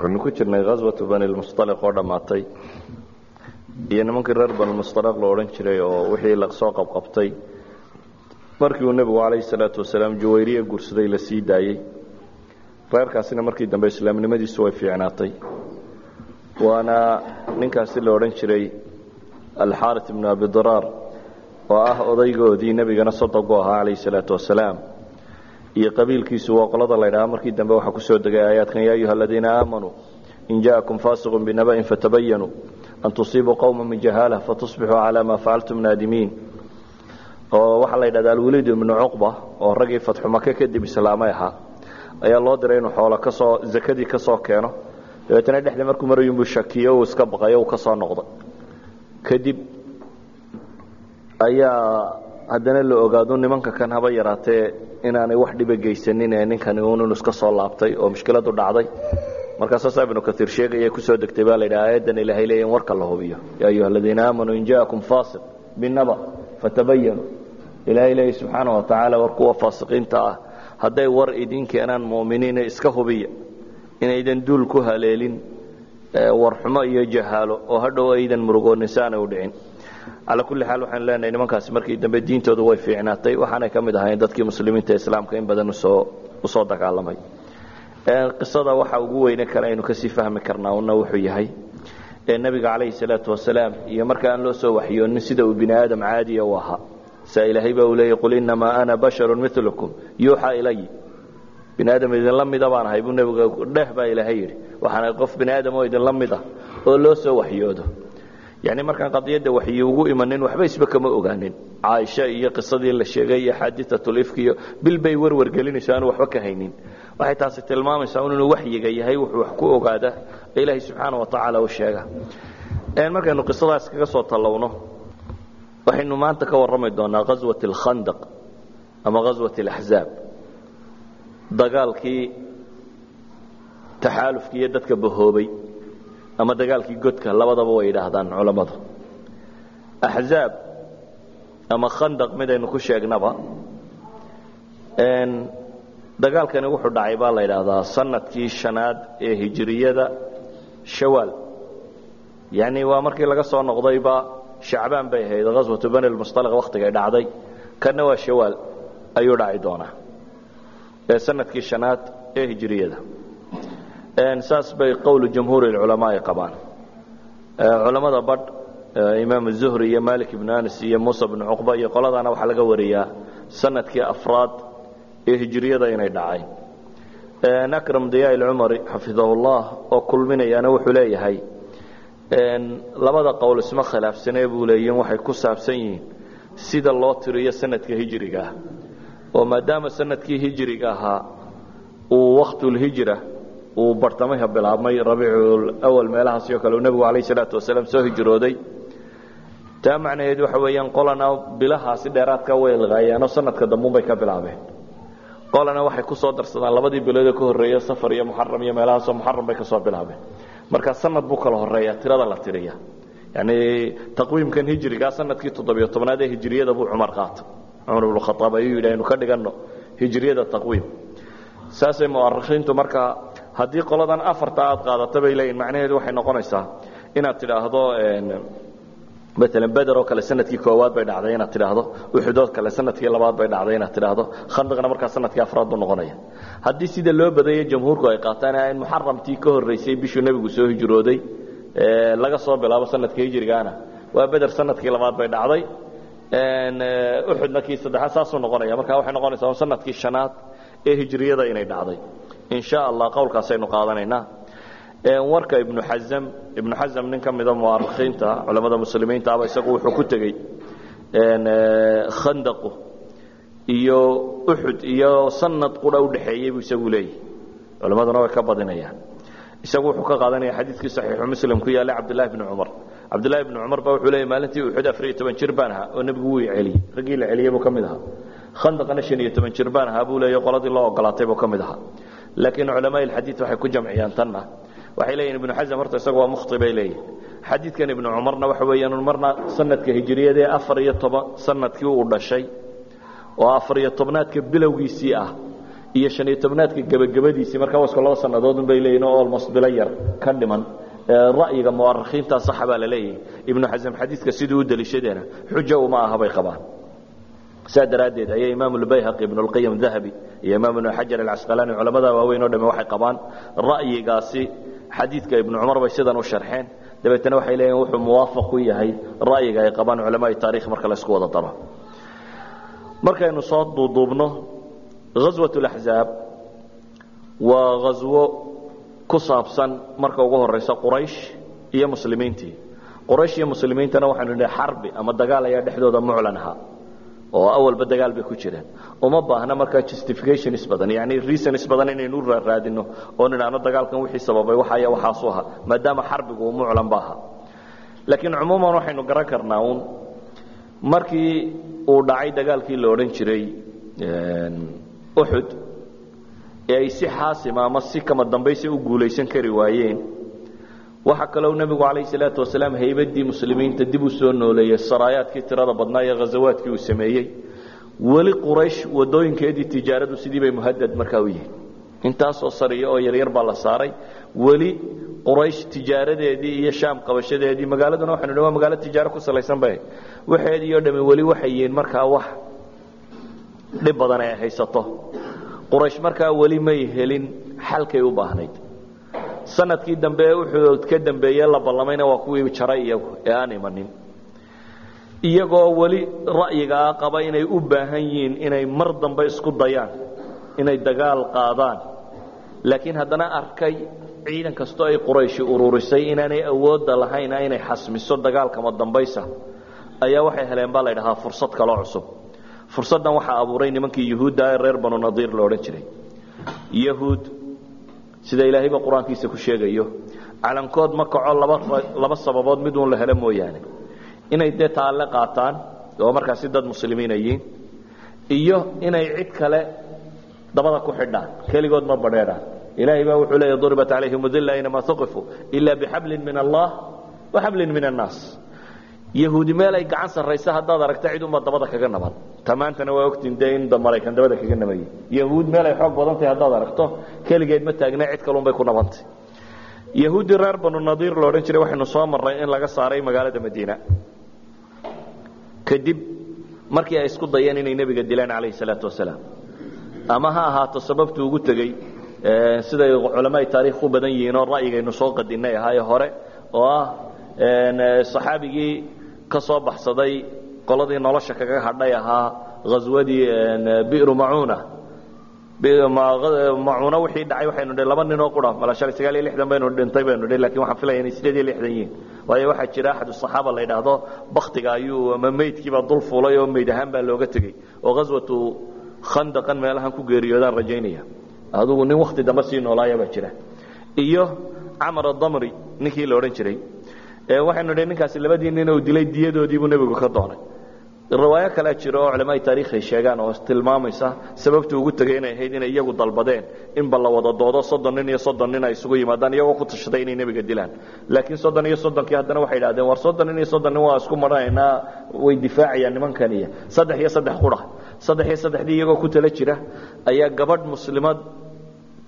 waxaynu ku jirnay khaswatu banilmustalaq oo dhammaatay. Iyo nimankii reer banilmustalaq la odhan jiray oo wixii la soo qabqabtay. Markii uu nebigu calayhi salaatu wasalaam juwayriya guursaday la sii daayey reerkaasina markii dambe islaamnimadiisu way fiicnaatay. Waana ninkaasi la odhan jiray alxaarit ibnu abidiraar oo ah odaygoodii nebigana sodogu ahaa calayhi salaatu wasalaam iyo qabiilkiisu waa qolada la ydhaha markii dambe waxaa ku soo degay aayaadkan ya ayuha aladiina aamanuu in jaakum faasiqun binaba'in fatabayanuu an tusiibuu qowma min jahaala fatusbixuu calaa maa facaltum naadimiin. Oo waxaa la yidhahda alwaliid ibnu cuqba oo raggii fatxu maka kadib islaamay ahaa ayaa loo diray inuu xoolo ka soo zakadii ka soo keeno. Dabeetana dhexda markuu marayunbuu shakiyo uu iska baqayo uu ka soo noqday. Kadib ayaa haddana la ogaado nimanka kan haba yaraatee inaanay wax dhiba geysanin ee ninkani uun iska soo laabtay oo mushkiladu dhacday. Markaasaasa ibnu kaiir sheegaya ku soo degtay baa laydhaha aayaddan ilaahay leeya in warka la hubiyo. Yaa ayuha aladiina aamanuu in jaakum faasiq binaba fatabayanuu ilaahay leeya subxaana wa tacaala war kuwa faasiqiinta ah. Hadday war idin keenaan mu'miniina iska hubiya inaydan duul ku haleelin warxumo iyo jahaalo oo hadhow aydan murugoonin si aanay u dhicin calaa kulli xaal waxaanu leenahay nimankaasi markii dambe diintoodu way fiicnaatay. Waxaanay ka mid ahayn dadkii muslimiinta islaamka in badan u soo u soo dagaalamay. Qisada waxa ugu weyne kale aynu ka sii fahmi karnaa una wuxuu yahay nebiga calayhi salaatu wasalaam iyo marka aan loo soo waxyoonin sida uu bini aadam caadiya u ahaa. Saa ilaahay baa uu leeyay qul innamaa ana basharu milukum yuuxaa ilay bini aadam idinla mida baan ahay buu nebiga dheh baa ilaahay yidhi. Waxaana qof bini aadam oo idinla mid ah oo loo soo waxyoodo yani markaan qadiyadda waxyi ugu imanin waxba isba kama ogaanin. Caaisha iyo qisadii la sheegay iyo xaadiatulifk iyo bil bay werwargelinayso aanu waxba ka haynin. Waxay taasi tilmaamaysaa inuu waxyiga yahay wuxuu wax ku ogaada ilaahay subxaana wa tacaala u sheega. Markaynu qisadaas kaga soo tallowno waxaynu maanta ka warrami doonaa ghaswat alkhandaq ama ghaswat alaxzaab dagaalkii taxaalufki iyo dadka bahoobay ama dagaalkii godka labadaba way yidhaahdaan culammadu. Axzaab ama khandaq midaynu ku sheegnaba dagaalkani wuxuu dhacay baa la yidhaahdaa sannadkii shanaad ee hijiriyada shawaal. Yani waa markii laga soo noqdayba shacbaan bay ahayd ghaswatu bani lmustalaq wakhtigay dhacday. Kanna waa shawaal ayuu dhaci doonaa ee sannadkii shanaad ee hijiriyada saas bay qowlu jamhuuri culamaa ay qabaan. Culammada badh imaam zuhri iyo malik ibnu anas iyo muusa bnu cuqba iyo qoladaana waxaa laga wariyaa sannadkii afraad ee hijiriyada inay dhacay. Akram diyaa ilcumari xafidahullah oo kulminayaana wuxuu leeyahay labada qowl isma khilaafsanee buu leeyihiin waxay ku saabsan yihiin sida loo tiriyo sanadka hijiriga ah oo maadaama sannadkii hijiriga ahaa uu waktulhijra uu bartamaha bilaabmay rabiiculawal meelahaasi oo kale uu nebigu calayh salaatu wasalaam soo hijrooday. Taa macnaheed waxa weeyaan qolana bilahaasi dheeraadka way ilqaayaanoo sanadka dambuunbay ka bilaabeen. Qolana waxay ku soo darsadaan labadii biloodoo ka horreeya safar iyo muxaram iyo meelahaasoo muxaram bay ka soo bilaabeen. Marka sanad buu kala horreeya tirada la tiriya yani taqwiimkan hijrigaa sannadkii toddobiyo tobnaad ee hijriyada buu cumar qaatay. Cumar ibnu khaaab ayuu yidhi aynu ka dhiganno hijriyada taqwiim. Saasay mu'arikhiintu markaa haddii qoladan afarta aad qaadata bay leeyihiin macnaheedu waxay noqonaysaa inaad tidhaahdo maalan beder oo kale sannadkii koowaad bay dhacday inaad tidhaahdo uxudood kale sannadkii labaad bay dhacday inaad tidhaahdo khandaqna markaa sannadkii afraad buu noqonaya. Haddii sida loo badayay jamhuurku ay qaataan in muxaramtii ka horreysay bishuu nebigu soo hijrooday laga soo bilaabo sanadka hijrigaana waa beder sannadkii labaad bay dhacday. Uxudna kii saddexaad saasuu noqonaya. Marka waxay noqonaysaa sannadkii shanaad ee hijriyada inay dhacday in sha allah qowlkaasaynu qaadanaynaa. Warka ibnu xazam ibnu xazam nin ka mida mu'arikhiinta culamada muslimiinta aba isagu wuxuu ku tegey khandaqu iyo uxud iyo sanad qura udhaxeeyey buu isagu leeyahy culammaduna way ka badinayaan. Isagu wuxuu ka qaadanaya xadiidkii saxiixu muslim ku yaallay cabdillahi bni cumar. Cabdillahi bni cumar ba wuxuu leeyay maalintii uxud afariyo toban jir baan ahaa oo nebigu wuu celiyey raggii la celiyey buu ka mid ahaa. Khandaqna shan iyo toban jir baan ahaa buu leeya qoladii loo ogolaatay buu ka mid ahaa laakiin culamaa ilxadiid waxay ku jamciyaan tanna. Waxay leeyihiin ibnu xasam horta isaga waa mukhti bay leeyihiin xadiidkan ibnu cumarna waxa weeyaan marna sanadka hijiriyadee afar iyo toban sannadkii uu dhashay oo afar iyo tobnaadka bilowgiisii ah iyo han iyo tobnaadka gebagabadiisii markaa waa isku laba sannadoodun bay leeyihiin oo almost bilo yar ka dhiman. Ra'yiga mu'arikhiinta saxa baa la leeyahay ibnu xasam xadiidka siduu u deliishadeena xujo uma aha bay qabaan saa daraaddeed ayaa imaam lbayhaqi ibn اlqayim dahabi iyo imaam ibnu xajar alcasqalaani culamada waaweyn o dhame waxay qabaan ra'yigaasi. Xadiidka ibnu cumar bay sidan u sharxeen. Dabeetna waxay leeyihiin wuxuu muwaafaq ku yahay ra'yiga ay qabaan culamaai taarikh marka la isku wada daro. Markaynu soo duuduubno ghaswat اlaxzaab waa ghaswo ku saabsan marka ugu horaysa quraysh iyo muslimiintii. Quraysh iyo muslimiintana waxaanu nidhi xarbi ama dagaal ayaa dhexdooda muclan ahaa oo awalba dagaal bay ku jireen. Uma baahna markaa justifications badan yani reasons badan inaynu u raaraadino oo nidhaahno dagaalkan wixii sababay waxaya waxaasu ahaa maadaama xarbigu uu muclan ba ahaa laakiin cumuuman waxaynu garan karnaa uun markii uu dhacay dagaalkii la odhan jiray uxud ee ay si xaasima ama si kama dambaysa u guulaysan kari waayeen waxaa kaloo nebigu calayh salaatu wasalaam haybadii muslimiinta dib u soo nooleeyey saraayaadkii tirada badnaa iyo ghazawaadkii uu sameeyey. Weli quraysh wadooyinkeedii tijaaradu sidii muhadad markaa u yihiin. Intaasoo sariya oo yaryar baa la saaray. Weli quraysh tijaaradeedii iyo shaam qabashadeedii magaaladuna waxanu dhi waa magaalo tijaaro ku salaysan bay. Waxeedii oo dhami weli waxay yihiin markaa wax dhib badan ay haysato. Quraysh markaa weli may helin xalkay u baahnayd sannadkii dambe wuxuu ka dambeeye la ballamayna waa kuwii jaray iyagu ee aan imanin. Iyagoo weli ra'yigaa qaba inay u baahan yihiin inay mar dambe isku dayaan inay dagaal qaadaan. Laakiin haddana arkay ciidan kastoo ay qurayshi ururisay inaanay awoodda lahayna inay xasmiso dagaalkama dambaysa ayaa waxay heleen baa la ydhahaa fursad kaloo cusub. Fursaddan waxaa abuuray nimankii yuhuudda ee reer banu nadiir lo odhan jiray. Yahuud sida ilaahayba qur'aankiisa ku sheegayo calankood ma kaco laba sababood mid uun la helo mooyaane. Inay dee taalle qaataan oo markaasi dad muslimiina yihiin iyo inay cid kale dabada ku xidhaan keligood ma badheedhaan ilaahay baa wuxuu leeya duribat calayhim udilla inamaa uqifuu ila bixablin min allah wa xablin min annaas. Yahuudi meel ay gacan sarraysa haddaad aragta cid unbaa dabada kaga naban tamaantana waa ogtiin dee in maraykan dabada kaga nabayay yahuud meel ay xoog badan tahay haddaad aragto keligeed ma taagna cid kalun bay ku nabantay. Yahuuddii reer banu nadiir lo odhan jiray waxaynu soo marray in laga saaray magaalada madiina. Kadib markii ay isku dayeen inay nebiga dilaan calayhi salaatu wasalaam. Ama ha ahaato sababtu ugu tegey siday culamaai taarikh u badan yihiin oo ra'yigaynu soo qadinay ahaaye hore oo ah saxaabigii ka soo baxsaday qoladii nolosha kaga hadhay ahaa ghaswadii bi'ru macuuna macuuna wixii dhacay waxaynu dhi laba nin oo qura. Mala shalay sagaal iyo lixdan baynu dhintay baynu dhi laakiin waxaan filaya inay sideed iyo lixdan yihiin. Waayo waxaa jira axad saxaaba la yidhaahdo baktiga ayuu ama meydkiibaa dul fuulay oo meyd ahaan baa looga tegey. Oo ghaswatu khandaqan meelahan ku geeriyoodaan rajaynaya. Adugu nin wakti dambe sii noolaaya baa jira. Iyo camar adamri ninkii la odhan jiray waxaynu dhi ninkaasi labadii nin uu dilay diyadoodiibuu nebigu ka doonay. Riwaayo kalea jira oo culamaai taarikh ay sheegaan oo tilmaamaysa sababtu ugu tegay inay ahayd inay iyagu dalbadeen inba la wada doodo soddon nin iyo soddon nin ay isugu yimaadaan iyagoo ku tashaday inay nebiga dilaan. Laakiin soddon iyo soddonkii haddana waxay idhahdeen war soddon nin iyo soddon nin waa isku maranaynaa way difaacayaan nimankan iyo saddex iyo saddex qura saddex iyo saddexdii iyagoo ku tala jira ayaa gabadh muslimad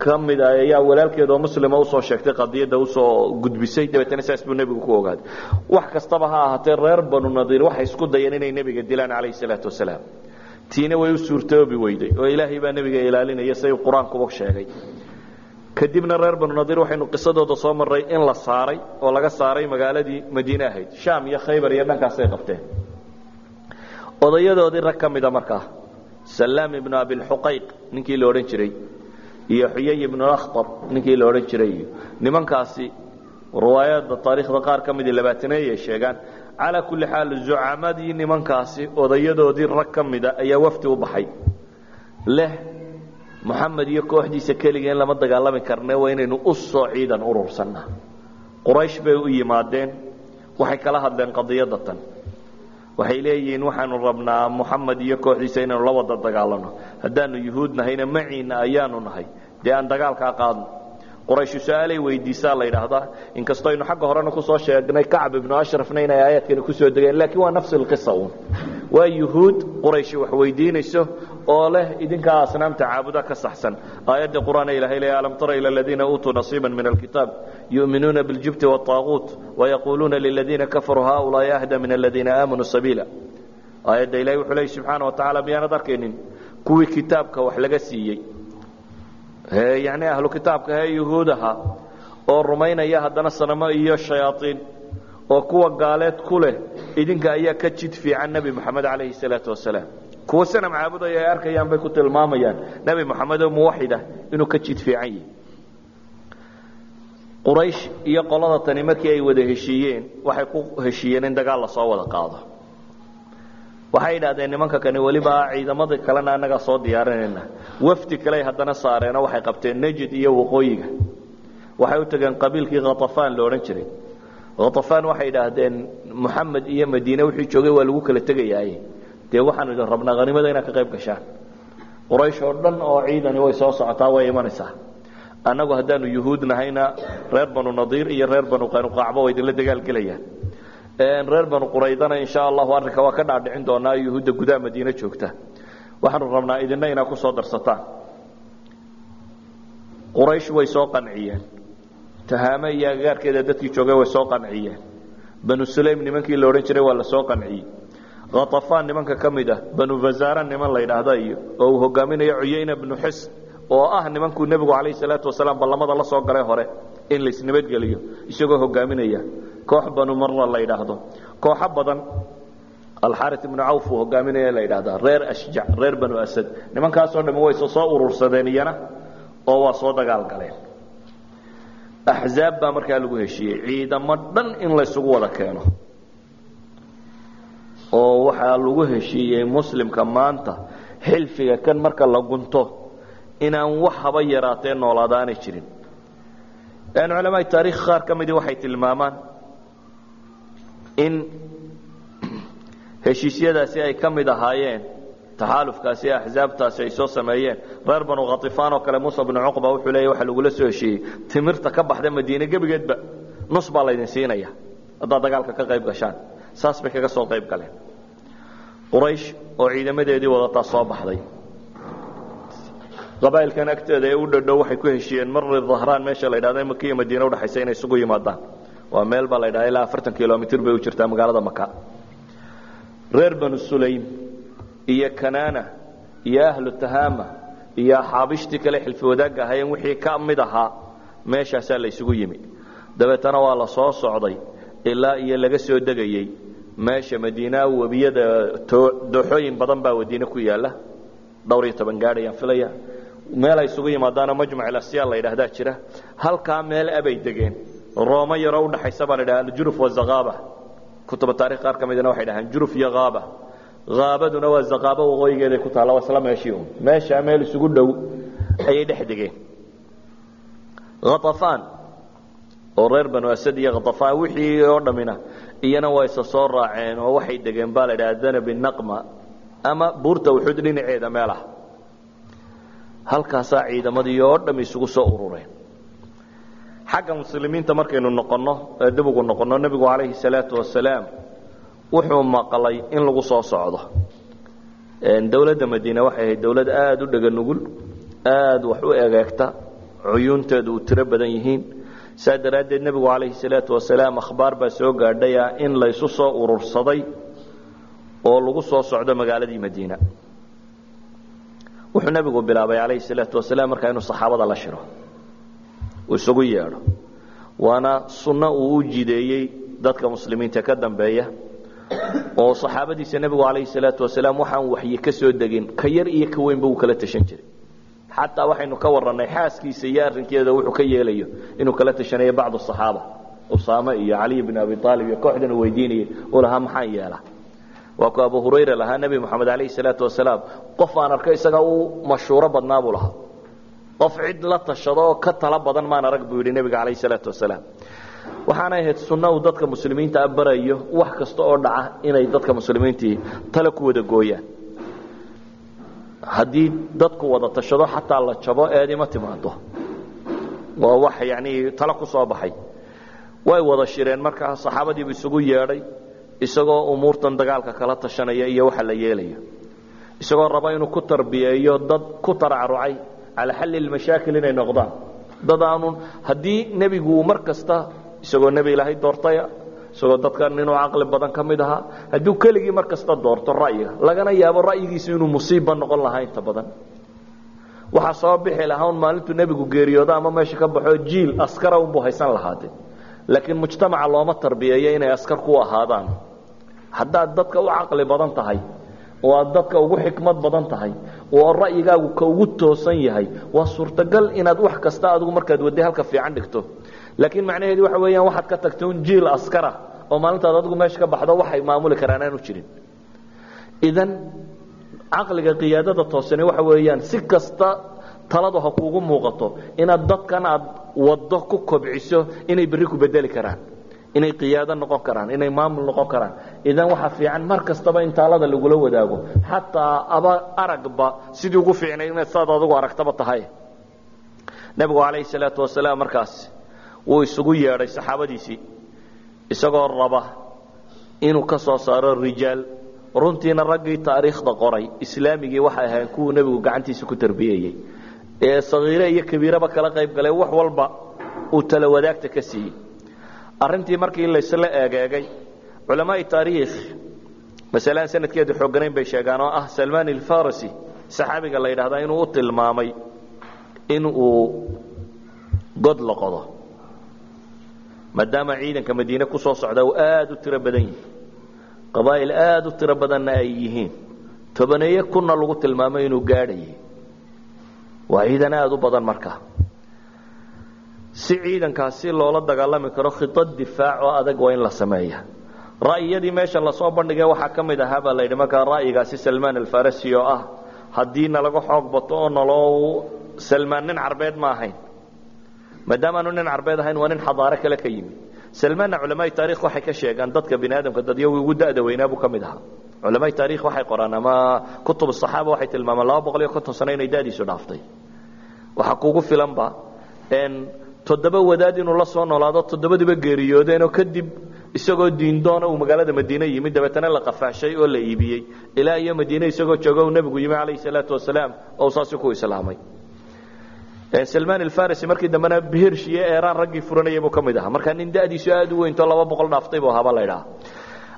ka mid a ayaa walaalkeeda oo muslima u soo sheegtay qadiyadda u soo gudbisay. Dabeetana saas buu nebigu ku ogaaday wax kastaba ha ahaatee reer banu nadiir waxay isku dayeen inay nebiga dilaan calayhi salaatu wasalaam. Tiina way u suurtoobi weyday oo ilaahay baa nebiga ilaalinaya siday qur'aankuba sheegay. Kadibna reer banu nadiir waxaynu qisadooda soo marray in la saaray oo laga saaray magaaladii madiine ahayd. Shaam iyo khaybar iyo dhankaasay qabteen. Odayadoodii rag ka mida markaa salaam ibnu abilxuqayq ninkii la odhan jiray iyo xuyay ibnu akhtar ninkii la odhan jiray. Iyo nimankaasi riwaayada taariikhda qaar ka midii labaataneeyay sheegaan. Calaa kulli xaal zucamadii nimankaasi odayadoodii rag ka mida ayaa wafdi u baxay. Leh moxamed iyo kooxdiisa keligeen lama dagaalami karne waa inaynu u soo ciidan urursanna. Quraysh bay u yimaadeen. Waxay kala hadleen qadiyadda tan waxay leeyihiin waxaanu rabnaa moxamed iyo kooxdiisa inaynu la wada dagaalano. Haddaanu yuhuud nahayna maciina ayaanu nahay. Dee aan dagaalkaa qaadno. Qurayshu su'aalay weydiisaa la yidhaahdaa inkastoo aynu xagga horena ku soo sheegnay kacab ibnu ashrafna inay aayaadkani ku soo degeen laakiin waa nafsi lqisa uun. Waa yuhuud qurayshi wax weydiinayso oo leh idinkaa asnaamta caabuda ka saxsan. Aayadda qur'aana ilahay leeya alam tara ila aladiina uutuu nasiiba min alkitaab yuminuuna biljubti waaaquut wayaquuluuna liladiina kafaruu haaulaai ahda min aladiina aamanuu sabiila aayadda ilahi wuxuu leey subxaana wa tacaala miyaanad arkaynin? Kuwii kitaabka wax laga siiyey. Yanii ahlu kitaabka hee yuhuudaha oo rumaynaya haddana sanamo iyo shayaaiin oo kuwa gaaleed ku leh idinka ayaa ka jid fiican nebi moxamed calayhi salaatu wasalaam kuwa sanam caabudaya ay arkayaanbay ku tilmaamayaan. Nebi moxamed oo muwaxida inuu ka jid fiican yahi quraysh iyo qolada tani markii ay wada heshiiyeen waxay ku heshiiyeen in dagaal la soo wada qaado. Waxay idhahdeen nimanka kani weliba ciidamadii kalena annagaa soo diyaarinayna. Wafdi kaley haddana saareenoo waxay qabteen najid iyo waqooyiga. Waxay u tageen qabiilkii khatafaan la odhan jiray. Khatafaan waxay idhaahdeen moxamed iyo madiine wixii joogay waa lagu kala tegayaaye dee waxaan idin rabnaa hanimada inaad ka qayb gashaan. Quraysh oo dhan oo ciidani way soo socotaa way imanaysaa annagu haddaanu yuhuud nahayna reer banu nadiir iyo reer banu qanuqaacba way idinla dagaalgelayaan reer banu quraydana insha allahu arrinka waa ka dhaadhicin doonaa yuhuudda gudaha madiine joogta. Waxaanu rabnaa idinna inaad ku soo darsataan quraysh way soo qanciyeen. Tahaame iyo agagaarkeeda dadkii joogay way soo qanciyeen. Banu sulaym nimankii la odhan jiray waa la soo qanciyey. Khatafaan nimanka ka mid ah banu bazaara niman la yidhaahda iyo oo uu hogaaminayo cuyayna bnu xis oo ah nimankuu nebigu calayhi salaatu wasalaam ballamada la soo galay hore in laisnabadgeliyo isagoo hogaaminaya koox banu marra la yidhaahdo. Kooxo badan alxari ibnu cawf uu hogaaminaya la yidhahdaa reer ashjac reer banu asad. Nimankaasoo dhami way soo urursadeen iyana oo waa soo dagaal galeen. Axzaab baa markaa lagu heshiiyey ciidamo dhan in laysugu wada keeno. Oo waxaa lagu heshiiyey muslimka maanta xilfiga kan marka la gunto inaan wax haba yaraatee noolaada aanay jirin. Culamaai taarikh qaar ka midii waxay tilmaamaan in heshiisyadaasi ay ka mid ahaayeen taxaalufkaasi axzaabtaasi ay soo sameeyeen. Reer banu khatifaan oo kale muusa bnu cuqba wuxuu leeya waxa lagula soo heshiiyey timirta ka baxda madiine gebigeedba nus baa laydin siinaya. Haddaad dagaalka ka qayb gashaan saas bay kaga soo qayb galeen. Quraysh oo ciidamadeedii wadataa soo baxday qabaa'ilkan agteeda ee u dhadhow waxay ku heshiiyeen marri dhahraan meesha la ydhahda maka iyo madiine udhexaysa inay isugu yimaadaan. Waa meel baa la ydhahda ilaa afartan kilomitr bay u jirtaa magaalada maka reer banu sulaym iyo kanaana iyo ahlu tahaama iyo axaabishtii kale xilfi wadaagga ahaayeen wixii ka mid ahaa meeshaasaa la yimi. Dabeetana waa la socday ilaa iyo laga soo degayey meesha madiina webiyada dooxooyin badan baa madiine ku yaalla dhowr iyo toban gaadh filaya meel ay isugu yimaadaanoo majmac ilasya la yidhaahdaa jira. Halkaa meel abay degeen. Roomo yaroo udhaxaysa baa la ydhaha aljuruf wazakaaba kutuba taarikh qaar ka midna waxay dhahaan juruf iyo haaba haabaduna waa zakaabo waqooyigeeday ku taalla waa isla meeshii un meeshaa meel isugu dhow ayay dhex degeen. Khatafaan oo reer banu asad iyo khatafaan wixii oo dhammina iyana waa isa soo raaceen oo waxay degeen baa la ydhaha danabi naqma ama buurta uxud dhinaceeda meelah halkaasaa ciidamadii oo dham isugu soo urureen xagga muslimiinta markaynu noqonno ee dib ugu noqonno nebigu calayhi salaatu wasalaam wuxuu maqlay in lagu soo socdo. Dowladda madiine waxay ahayd dowlad aada u dhega nugul aada wax u egeegta cuyuunteedu uu tiro badan yihiin. Saa daraaddeed nebigu calayhi salaatu wasalaam akhbaar baa soo gaadhaya in laysu soo urursaday oo lagu soo socdo magaaladii madiina wuxuu nebigu bilaabay calayhi salaatu wasalaam markaa inuu saxaabada la shiro. Uu isugu yeedho. Waana sunno uu u jideeyey dadka muslimiinta ka dambeeya. Oo saxaabadiisa nebigu calayhi salaatu wasalaam waxaan waxyi ka soo degin ka yar iyo ka weynba uu kala tashan jiray. Xataa waxaynu ka warannay xaaskiisa iyo arrinkeeda wuxuu ka yeelayo inuu kala tashanayo bacdu saxaaba usaame iyo caliy bn abi aalib iyo kooxdan uu weydiinayay. Uu lahaa maxaan yeelaa waa ku abu hurayra lahaa nebi moxamed calayhi salaatu wasalaam. Qof aan arko isaga uu mashhuuro badnaa buu lahaa. Qof cid la tashado oo ka tala badan maan arag buu yidhi nebiga calayhi salaatu wasalaam. Waxaanay ahayd sunno uu dadka muslimiinta a barayo wax kasta oo dhaca inay dadka muslimiintii tale ku wada gooyaan. Haddii dadku wada tashado xataa la jabo eedima timaado waa wax yani tale ku soo baxay. Way wada shireen markaa saxaabadiibu isugu yeedhay isagoo umuurtan dagaalka kala tashanaya iyo waxa la yeelayo isagoo raba inuu ku tarbiyeeyo dad ku taracrucay calaa xalli lmashaakil inay noqdaan. Dad aanu haddii nebigu mar kasta isagoo nebi ilaahay doortaya isagoo dadka inuu caqli badan ka mid ahaa hadduu keligii mar kasta doorto ra'yiga lagana yaabo ra'yigiisu inuu musiibba noqon lahaa inta badan. Waxaa soo bixi lahaa un maalintuu nebigu geeriyoodo ama meesha ka baxo jiil askara unbuu haysan lahaade laakiin mujtamaca looma tarbiyeeyo inay askar ku ahaadaan haddaad dadka u caqli badan tahay oo aad dadka ugu xikmad badan tahay oo ra'yigaagu ka ugu toosan yahay waa suurtagal inaad wax kasta adigu markaad wadday halka fiican dhigto. Laakiin macnaheedu waxa weeyaan waxaad ka tagtay un jiil askara oo maalintaad adigu meesha ka baxdo waxay maamuli karaan aanu jirin. Idan caqliga qiyaadada toosani waxa weeyaan si kasta taladu ha kuugu muuqato inaad dadkan aad waddo ku kobciso inay berri ku bedeli karaan inay qiyaado noqon karaan inay maamul noqon karaan. Idan waxaa fiican mar kastaba in taalada lagula wadaago. Xataa aba aragba sidii ugu fiicnay inaad saad adigu aragtaba tahay. Nebigu calayhi salaatu wasalaam markaas wuu isugu yeedhay saxaabadiisii isagoo raba inuu ka soo saaro rijaal. Runtiina raggii taariikhda qoray islaamigii waxay ahayn kuwuu nebigu gacantiisa ku tarbiyeyey ee sagiire iyo kabiiraba kala qayb galay wax walba uu tala wadaagta ka siiyey arrintii markii laysla eegeegay culamaai taariikh masalaan sanadkeedu xoogganayn bay sheegaan oo ah salmaan alfarisi saxaabiga la yidhahdaa inuu u tilmaamay in god la qodo. Maadaama ciidanka madiine ku soo uu aada u tiro badan yihi qabaa'il aada u tiro badanna ay yihiin tobaneeye kunna lagu tilmaamay inuu gaadhayay waa ciidan aada u badan markaa si ciidankaasi loola dagaalami karo khidad difaac oo adag waa in la sameeya ra'yiyadii meesha la soo bandhigay waxaa ka mid ahaa baa la yidhi markaa ra'yigaasi salmaan alfarasi oo ah haddii nalaga xoog bato oo naloo salmaan nin carbeed ma ahayn. Maadaamaanu nin carbeed ahayn waa nin xadaaro kale ka yimi salmaanna culamaai taarikh waxay ka sheegaan dadka bini aadamka dadyagu ugu da'da weynaa buu ka mid ahaa. Culamaai taarikh waxay qoraan ama kutub saxaaba waxay tilmaamaan laba boqol iyo konton sano inay da'diisu dhaaftay. Waxaa kugu filanba toddoba wadaad inuu la soo noolaado toddobadiiba geeriyoodeenoo kadib isagoo diindoona uu magaalada madiine yimi dabeetana la qafaashay oo la iibiyey. Ilaa iyo madiine isagoo jooga uu nebigu yimi calayhi salaatu wasalaam oo saasi ku islaamay. Salmaan alfarisi markii dambena bihirsh iyo eeraan raggii furanayay buu ka mid ahaa. Markaa nin da'diisu aada u weynto laba boqol dhaaftay buu ahaaba la idhaha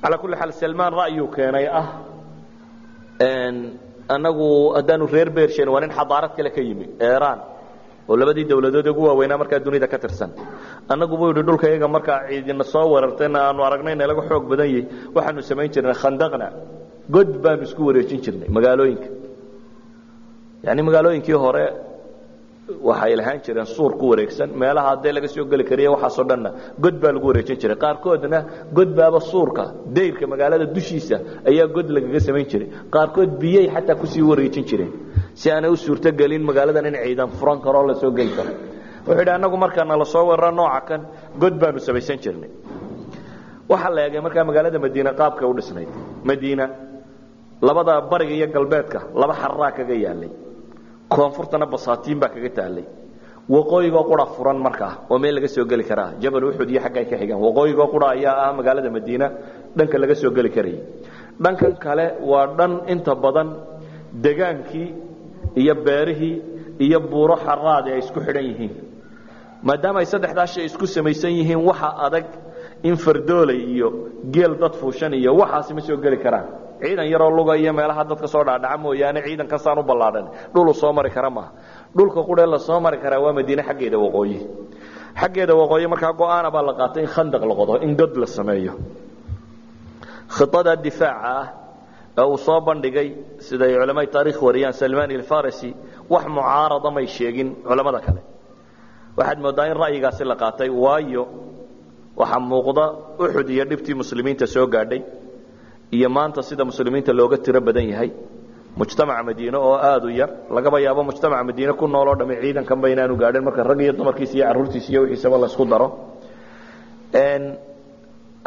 calaa kulli xaal salmaan ra'yuu keenay ah annagu haddaanu reer beershen waa nin xadaarad kale ka yimi eeraan oo labadii dawladood ugu waaweynaa markaa dunida ka tirsan. Annagu buu yidhi dhulka iyaga markaa ciidina soo weerartayna aanu aragnay nalaga xoog badan yahay. Waxaanu samayn jirnay khandaqna. God baanu isku wareejin jirnay magaalooyinka. Yani magaalooyinkii hore waxay lahaan jireen suur ku wareegsan. Meelaha haddee laga soo geli kariya waxaasoo dhanna god baa lagu wareejin jiray. Qaarkoodna god baaba suurka dayrka magaalada dushiisa ayaa god lagaga samayn jiray. Qaarkood biyay xataa ku sii wareejin jireen si aanay u suurtogelin magaaladan in ciidan furan karoo la soo karo. Wuxuu yidhi annagu markaana la weeraro nooca kan god baanu samaysan jirnay. Waxaa la eegay markaa magaalada madiina qaabka u dhisnayd. Madiina labada bariga iyo galbeedka laba xararaa kaga yaalay koonfurtana basaatiin baa kaga taalay waqooyigoo qura furan markaa oo meel laga soo geli karaa. Jabal uxud iyo xagga ka xigaan waqooyigoo qura ayaa ah magaalada madiina dhanka laga soo geli karayay dhankan kale waa dhan inta badan degaankii iyo beerihii iyo buuro xaraadi ay isku xidhan yihiin. Maadaama ay saddexdaa shay isku samaysan yihiin waxa adag in fardooley iyo geel dad fuushan iyo waxaasi ma soo geli karaan. Ciidan yaroo luga iyo meelaha dadka soo dhaadhaca mooyaane ciidan kasaan u ballaadhan dhulu soo mari kara maaha. Dhulka qudhee la soo mari karaa waa madiine xaggeeda waqooyi. Xaggeeda waqooyi markaa go'aana baa la qaatay in khandaq la qodo in god la sameeyo. Khiada difaaca ah ee uu soo bandhigay siday culamada taarikh wariyaan salmaan alfarisi wax mucaarada may sheegin culamada kale. Waxaad moodaa in ra'yigaasi la qaatay waayo waxaa muuqda uxud iyo dhibtii muslimiinta soo gaadhay iyo maanta sida muslimiinta looga tiro badan yahay. Mujtamaca madiine oo aada u yar lagaba yaabo mujtamaca madiine ku nooloo dhamme ciidankanba inaanu gaadhin marka rag iyo dumarkiisa iyo carruurtiisa iyo wixiisaba laysku daro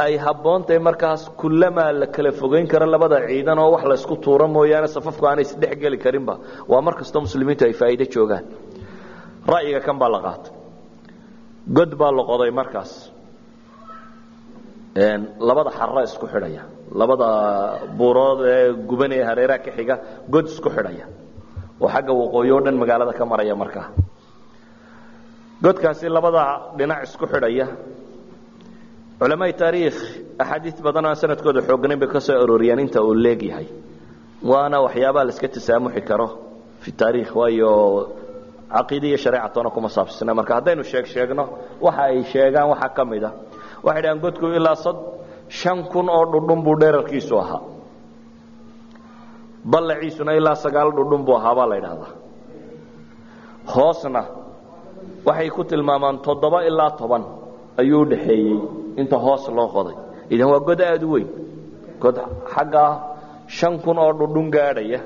ay habboontahay markaas kullamaa la kala fogeyn karo labada ciidan oo wax laysku tuuro mooyaane safafku aanay isdhex geli karinba. Waa mar kastoo muslimiintu ay faa'iide joogaan. Ra'yiga kan baa la qaatay. God baa la qoday markaas. Labada xarra isku xidhaya. Labada buurood ee guban ee hareeraha ka xiga god isku xidhaya. Oo xagga waqooyi oo dhan magaalada ka maraya markaa. Godkaasi labada dhinac isku xidhaya culamaai taariikh axaadiis badan aan sanadkooda xoogganayn bay ka soo arooriyaan inta uu leegyahay waana waxyaabaha la iska tasaamuxi karo fi taariikh waayo caqiide iyo shareecatoona kuma saabsana marka haddaynu sheeg sheegno waxa ay sheegaan waxaa ka mid a. Waxay dhahaan godku ilaa shan kun oo dhudhun buu dherarkiisu ahaa. Ballaciisuna ilaa sagaal dhudhun buu ahaa baa la idhaahdaa hoosna waxay ku tilmaamaan toddoba ilaa toban ayuu udhaxeeyey inta hoos loo qoday. Idan waa god aada u weyn. God xaggaa shan kun oo dhudhun gaadhaya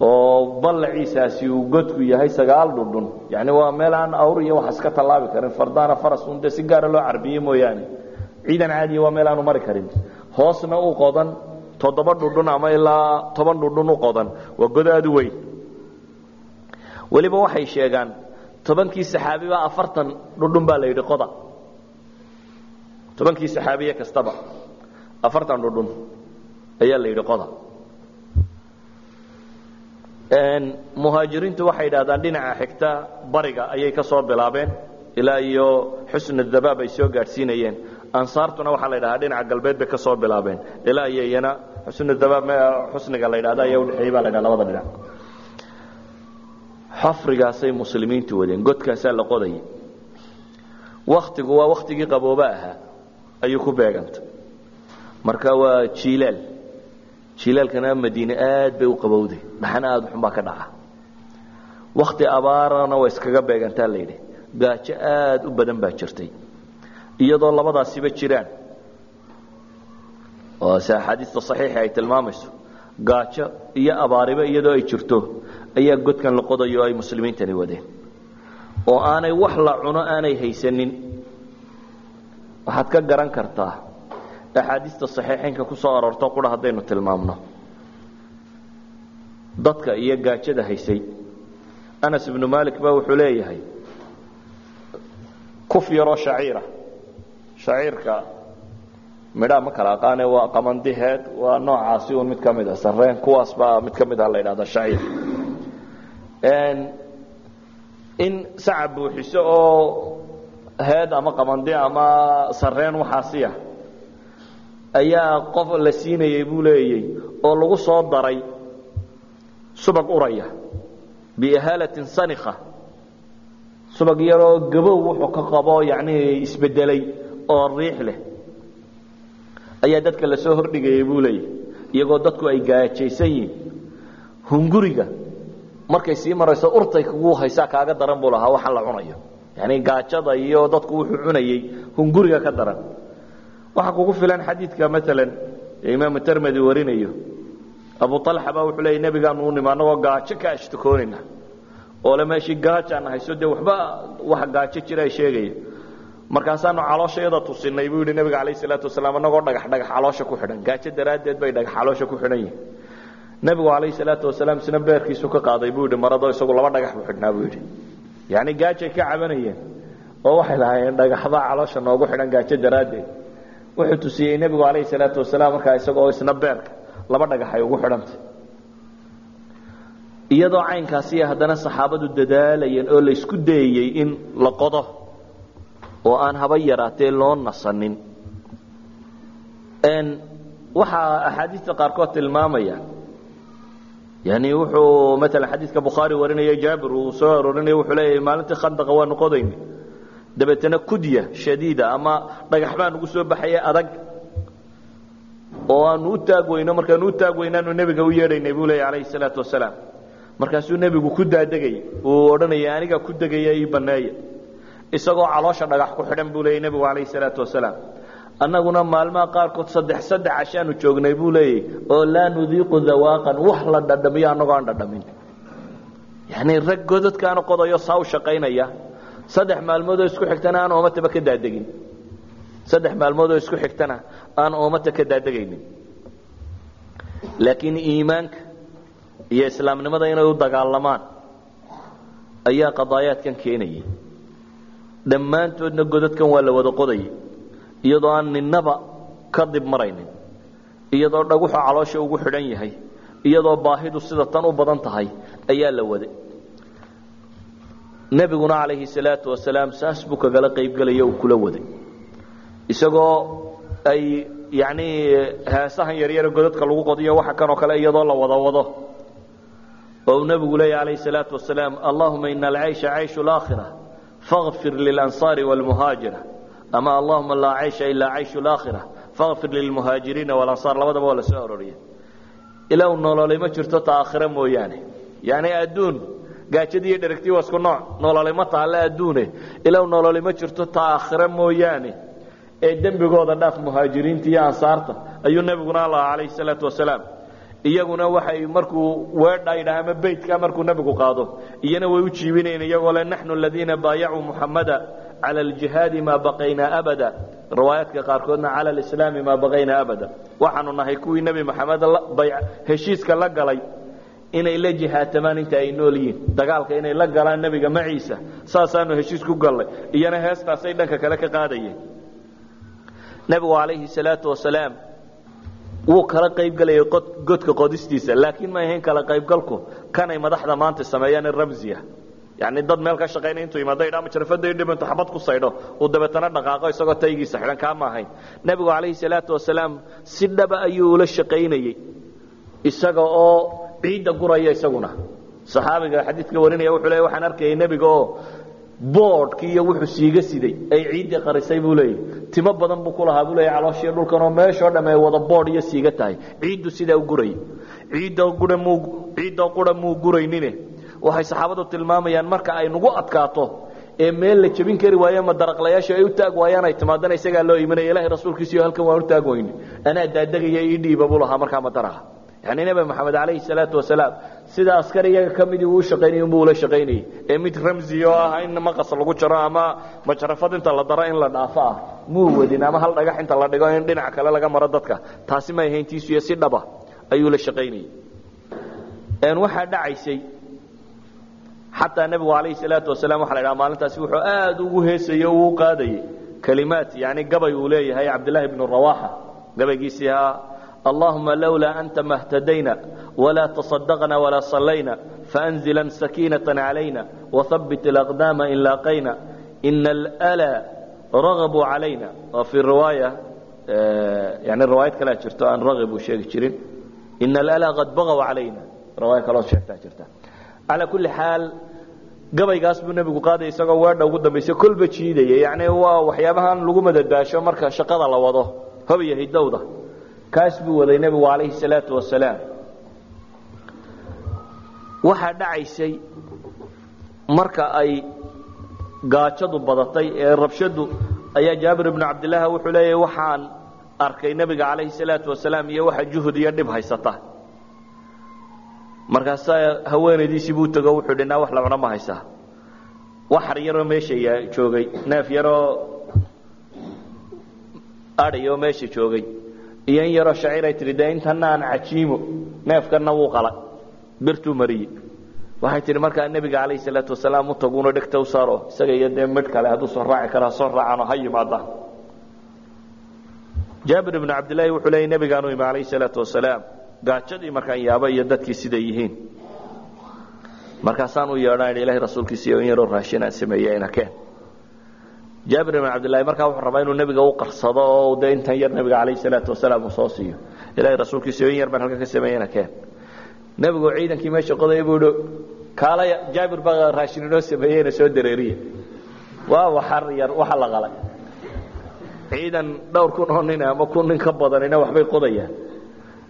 oo ballaciisaasi uu godku yahay sagaal dhudhun yani waa meel aan awr iyo wax iska tallaabi karin. Fardaana faras un dee si gaara loo carbiyey mooyaane. Ciidan caadiya waa meel aanu mari karin. Hoosna u qodan toddoba dhudhun ama ilaa toban dhudhun u qodan. Waa god aada u weyn. Weliba waxay sheegaan tobankii saxaabiba afartan dhudhun baa la yidhi qoda tobankii saxaabiye kastaba afartan dhudhun ayaa la yidhi qoda. Muhaajiriintu waxay idhahdaan dhinaca xigta bariga ayay ka soo bilaabeen ilaa iyo xusn dabaab ay soo gaadhsiinayeen. Ansaartuna waxaa la ydhahaa dhinaca galbeed bay ka soo bilaabeen. Ilaa iyo iyana xusn dabaab xusniga la ydhahda ayaa udhexeeyey baa la ydhaha labada dhinac. Xafrigaasay muslimiintu wadeen godkaasaa la qodayay waktigu waa waktigii qabooba ahaa ayuu ku beegantay. Marka waa jiilaal jilaalkana madiine aad bay u qabowday. Dhaxana aada xun baa ka dhaca. Wakti abaarana way iskaga beegantaa la yidhi. Gaajo aada u badan baa jirtay. Iyadoo labadaasiba jiraan. Oo se axaadiista saxiixa ay tilmaamayso. Gaajo iyo abaariba iyadoo ay jirto ayaa godkan la qodayo ay muslimiintani wadeen. Oo aanay wax la cuno aanay haysanin waxaad ka garan kartaa axaadiista saxiixeynka ku soo aroorto qura haddaynu tilmaamno. Dadka iyo gaajada haysay. Anas ibnu malik baa wuxuu leeyahay kuf yaroo shaciira. Shaciirka midhaa ma kala aqaane waa qamandiheed waa noocaasi un mid ka mid a sareen kuwaas baa mid ka mid ah la yidhahda shaciir. In sacab buuxiso oo heed ama qamandi ama sareen waxaasiya ayaa qof la siinayey buu leeyey oo lagu soo daray subag uraya biihaalatin sanikha. Subag yaroo gabow wuxuu ka qabo yacnii isbedelay oo riix leh. Ayaa dadka la soo hordhigayay buu leeyahy iyagoo dadku ay gaajaysan yihiin. Hunguriga markay sii marayso urtay kugu haysaa kaaga daran buu lahaa waxa la cunayo yacnii gaajada iyo dadku wuxuu cunayey hunguriga ka daran. Waxaa kugu filan xadiidka maalan imaamu termedi warinayo. Abu alxa baa wuxuu leeyay nebigaanu u nimi annagoo gaajo ka ashtakoonayna oo le meeshii gaajaan hayso dee waxba wax gaajo jira ay sheegaya markaasaanu calooshayada tusinay buu yidhi nebiga calayh salaatu wasalaam annagoo dhagax dhagax caloosha ku xidhan. Gaajo daraaddeed bay dhagax caloosha ku xidhan yihiin nebigu calayh salaatu wasalaam isna beerkiisu ka qaaday buu yidhi marado isagu laba dhagax buu xidhnaa buu yidhi yacni gaajay ka cabanayeen oo waxay lahaayeen dhagaxbaa caloosha noogu xidhan gaajo daraaddeed. Wuxuu tusiyey nebigu calayhi salaatu wasalaam markaa isagoo isna beerka laba dhagax ay ugu xidhantay iyadoo caynkaasiya haddana saxaabadu dadaalayeen oo la isku dayayey in la qodo oo aan haba yaraatee loo nasanin. Waxaa axaadiista qaarkood tilmaamaya yani wuxuu maala xadiidka bukhaari warinaya jaabir uu soo aroorinaya wuxuu leeyahay maalintii khandaqa waanu qodayna dabeetana kudya shadiida ama dhagax baa nugu soo baxaya adag oo aanu u taag weyno markaanu u taag weynaanu nebiga u yeedhaynay buu leeya calayhi salaatu wasalaam. Markaasuu nebigu ku daadegay uu odhanaya anigaa ku degaya ii baneeya isagoo caloosha dhagax ku xidhan buu leeyay nebigu calayhi salaatu wasalaam annaguna maalmaha qaarkood saddex saddex cashaanu joognay buu leeyay oo laa nudiiqu dawaaqan wax la dhadhamiyo annagoo dhadhamin. Yacnii rag godadkaana qodayo saa u shaqaynaya. Saddex maalmoodoo isku xigtana aan oomataba ka daadegin. Saddex maalmoodoo isku xigtana aan oomata ka daadegaynin. Laakiin iimaanka iyo islaamnimada inay u dagaalamaan ayaa qadaayaadkan keenayay. Dhammaantoodna godadkan waa la wada qodayay iyadoo aan ninaba ka dib maraynin iyadoo dhaguxu caloosha ugu xidhan yahay iyadoo baahidu sida tan u badan tahay ayaa la waday. Nebiguna calayhi salaatu wasalaam saas buu kagala qaybgelaya uu kula waday. Isagoo ay yacnii heesahan yaryare godadka lagu qodiyo waxa kanoo kale iyadoo la wada wado. Oo uu nebigu leeya calayhi salaatu wasalaam allahuma ina alcaysha cayshu laakhira faqfir lilansaari waalmuhaajira ama allahuma laa caysha ilaa cayshu laakhira faqfir lilmuhaajiriina walansaar labadaba waa la soo aroriya ilaw nololay ma jirto ta aakhira mooyaane. Yacni adduun gaajadii iyo dheragtii waa isku nooc. Nololay ma taalle adduune. Ilaw nololay ma jirto ta aakhira mooyaane. Ee dembigooda dhaaf muhaajiriinta iyo ansaarta ayuu nebiguna lahaa calayhi salaatu wasalaam. Iyaguna waxay markuu weedha yidhaha ama beytka markuu nebigu qaado. Iyana way u jiibinayn iyagoo le naxnu aladiina baayacuu muxamada cala aljihaadi maa baqaynaa abada riwaayaadka qaarkoodna cala alislaami maa baqaynaa abada waxaanu nahay kuwii nebi maxamed heshiiska la galay inay la jihaatamaan inta ay nool yihiin dagaalka inay la galaan nebiga maciisa saasaanu heshiis ku gallay iyana heestaasay dhanka kale ka qaadayeen nebigu calayhi wasalaam wuu kala qaybgelayay godka qodistiisa laakiin ma ahayn kala qaybgalku kanay madaxda maanta sameeyaan ramsiya yani dad meel ka shaqaynay intuu imaado idhaa majarafada idhib intuu xabad ku saydho. Uu dabeetana dhaqaaqo isagoo taygiisa xidhan kaa ma ahayn. Nebigu calayhi salaatu wasalaam si dhaba ayuu ula shaqaynayey isaga oo ciidda guraya isaguna. Saxaabiga xadiidka warinaya wuxuu leeya waxaan arkayay nebiga oo boodhkii iyo wuxuu siiga siday ay ciiddii qarisay buu leeyahy timo badan buu ku buu leeya calooshiyo dhulkan oo meeshoo dhamm wada boodh iyo siiga tahay. Ciiddu sidaa u gurayay ciidda gura muu ciiddoo qura muu guraynine waxay saxaabadu tilmaamayaan marka ay nagu adkaato ee meel la jebin kari waaye ma daraqlayaashu ay u taag waayaan ay timaadana isagaa loo imanaya ilahay rasuulkiisiyo halkan waan u taag weyne anaa daadegaya ii dhiiba buu lahaa markaa madaraha yani nebi maxamed calayhi salaatu wasalaam sida askar iyaga ka midii uu shaqaynayay unbuu ula shaqaynayay. Ee mid ramsi ah in maqas lagu jaro ama majarafad inta la daro in la dhaafo ah muu wadin ama hal dhagax inta la dhigo in dhinac kale laga maro dadka taasi ma ahayntiisu iyo si dhaba ayuu la shaqaynayay. Waxaa dhacaysay xataa nebigu alayhi salaatu wasalaam waxa la dhaha maalintaasi wuxuu aad ugu heesayey o uu qaadayey kelimaat yani gabay uu leeyahay cabdillaahi bnu rawaxa gabaygiisii ahaa allahuma lowlaa anta mahtadayna walaa tasadaqna walaa sallayna faanzilan sakiinatan calayna wahabbit alaqdaama in laaqayna ina alala ragabu calayna oo fii riwaaya yani riwaayad kalea jirto aan ragib uu sheegi jirin. Ina alala qad bagaw calayna riwaaya kaloo sheegtaa jirta calaa kulli xaal gabaygaas buu nebigu qaaday isagoo weedha ugu dambaysa kolba jiidaya yacni waa waxyaabahan lagu madadbaasho marka shaqada la wado hob iyo hidowda kaas buu waday nebigu calayhi salaatu wasalaam waxaa dhacaysay marka ay gaajadu badatay ee rabshadu ayaa jaabir ibnu cabdilaahi wuxuu leeyahy waxaan arkay nebiga calayhi salaatu wasalaam iyo waxa juhud iyo dhib haysata markaasaa haweenaydiisii buu tego wuxuu dhinaa wax la cuno ma haysaa waxar yaroo meesha joogay. Neef yaroo adhay oo meesha joogay. Iyo in yaroo shaciiray tihi dee intana aan cajiimo neefkanna wuu qalay birtuu mariyey. Waxay tihi markaa nebiga calayhi salaatu wasalaam u taguno dhegta u saaro. Isaga iyo dee midh kale hadduu soo raaci kara soo raacano ha yimaadaan jaabir ibnu cabdillaahi wuxuu leeyay nebigaanu imi calayhi salaatu wasalaam gaajadii markaan yaaba iyo dadkii siday yihiin. Markaasaan u yeedhaan ilahay rasuulkiisiiyo in yaroo raashin aan sameeye ina keen. Jaabir ibn cabdillahi markaa wuxuu rabaa inuu nebiga u qarsado oo de intan yar nebiga calayhi salaatu wasalaam uu soo siiyo. Ilahay rasuulkiisiiyo in yar baan halkan ka sameeyena keen. Nebigu ciidankii meesha qodaya buu ihi kaalaya jaabir baa raashin inoo sameeyeyna soo dareeriya waa waxar yar waxa la qalay. Ciidan dhowr kun oo nin ama kun nin ka badanina waxbay qodayaan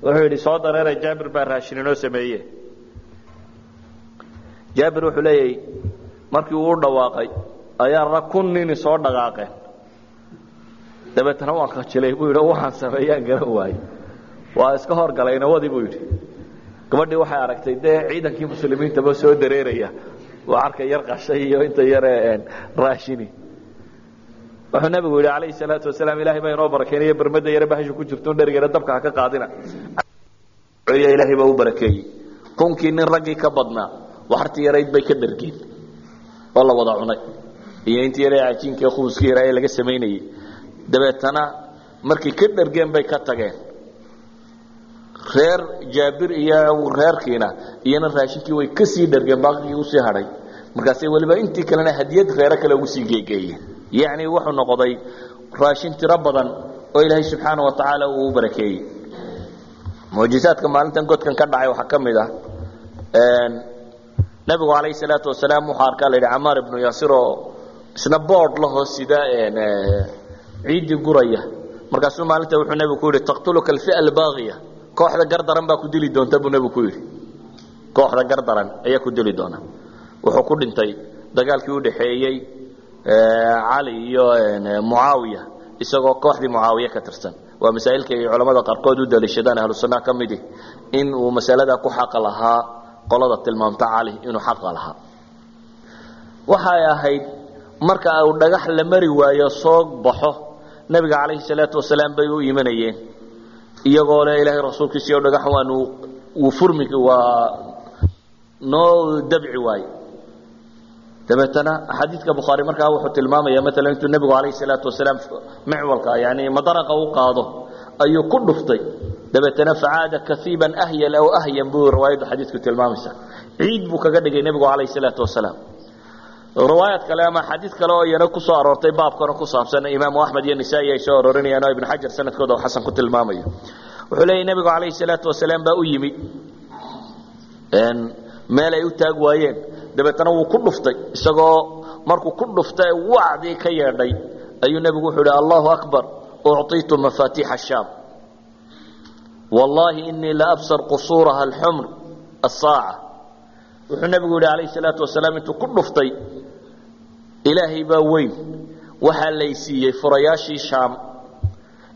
wuxuu yidhi soo dareera jaabir baa raashin inoo sameeye jaabir wuxuu leeyahay markii uu u dhawaaqay ayaa rag kun nini soo dhaqaaqeen. Dabeetana waan khajilay buu yidhi waxaan sameeyaan garan waaye. Waa iska horgalay nawadii buu yidhi. Gabadhii waxay aragtay dee ciidankii muslimiintaba soo dareeraya. Waa arkay yar qashay iyo inta yare raashini wuxuu nabigu yidhi calayhi salaatu wasalaam ilahay baa inoo barakeynayo bermada yare bahasha ku jirto dherigeena dabka ha ka qaadina. Ilaahay baa u barakeeyey. Kunkii nin raggii ka badnaa waxartii yarayd bay ka dhargeen oo la wada cunay. Iyo intii yare cajiinka khubuskii yaraa ee laga samaynayey. Dabeetana markay ka dhergeen bay ka tageen. Reer jaabir iyo reerkiina iyana raashinkii way ka sii dhergeen baaqigii u sii hadhay markaasay weliba intii kalena hadiyad reero kale ugu sii geegeeyeen yacni wuxuu noqday raashin tiro badan oo ilaahay subxaana wa tacaala uu u barakeeyey. Mucjizaadka maalintan godkan ka dhacay waxaa ka mid ah nabigu calayhi salaatu wasalaam wuxuu arkaa la yidhi camaar ibnu yaasir oo isna boodh la hoos sida ciiddii guraya. Markaasuu maalinta wuxuu nebigu ku yidhi taqtuluka alfia albaaqiya kooxda gardaran baa ku dili doonta buu nebigu ku yidhi. Kooxda gardaran ayaa ku dili doona. Wuxuu ku dhintay dagaalkii u dhaxeeyey cali iyo mucaawiya isagoo kooxdii mucaawiye ka tirsan. Waa masaa'ilka ay culammada qaarkood u daliishadaan ahlu sunnaha ka midi. In uu masaladaa ku xaqa lahaa qolada tilmaamta cali inuu xaqa lahaa. Waxay ahayd marka uu dhagax la mari waayo soo baxo nebiga calayhi salaatu wasalaam bay u imanayeen. Iyagoo le ilaahay rasuulkiisiyo dhagax waanu furmi waa noo dabci waaye dabeetana xadiidka bukhaari markaa wuxuu tilmaamaya maalan intuu nebigu calayhi salaatu wasalaam micwalka yani madaraqa u qaado ayuu ku dhuftay. Dabeetana facaada kaiiban ahyal aw ahyan buu riwaayaddu xadiidku tilmaamaysa ciid buu kaga dhigay nebigu calayhi salaatu wasalaam. Riwaayad kale ama xadiid kale oo iyana ku soo aroortay baabkana ku saabsan imaamu axmed iyo nisaa'i ay soo arorinayaan oo ibnu xajar sanadkooda uu xasan ku tilmaamayo. Wuxuu leeyahy nebigu calayhi salaatu wasalaam baa u yimi meel ay u taag waayeen dabeetana wuu ku dhuftay. Isagoo markuu ku dhuftay wacdii ka yeedhay ayuu nebigu wuxuu ihi allahu akbar ucطitu mafaatiixa shaam wallaahi inii la absar qusuuraha alxumr asaaca wuxuu nebigu yihi calayhi salaatu wasalaam intuu ku dhuftay ilaahay baa weyn. Waxaa lay siiyey furayaashii shaam.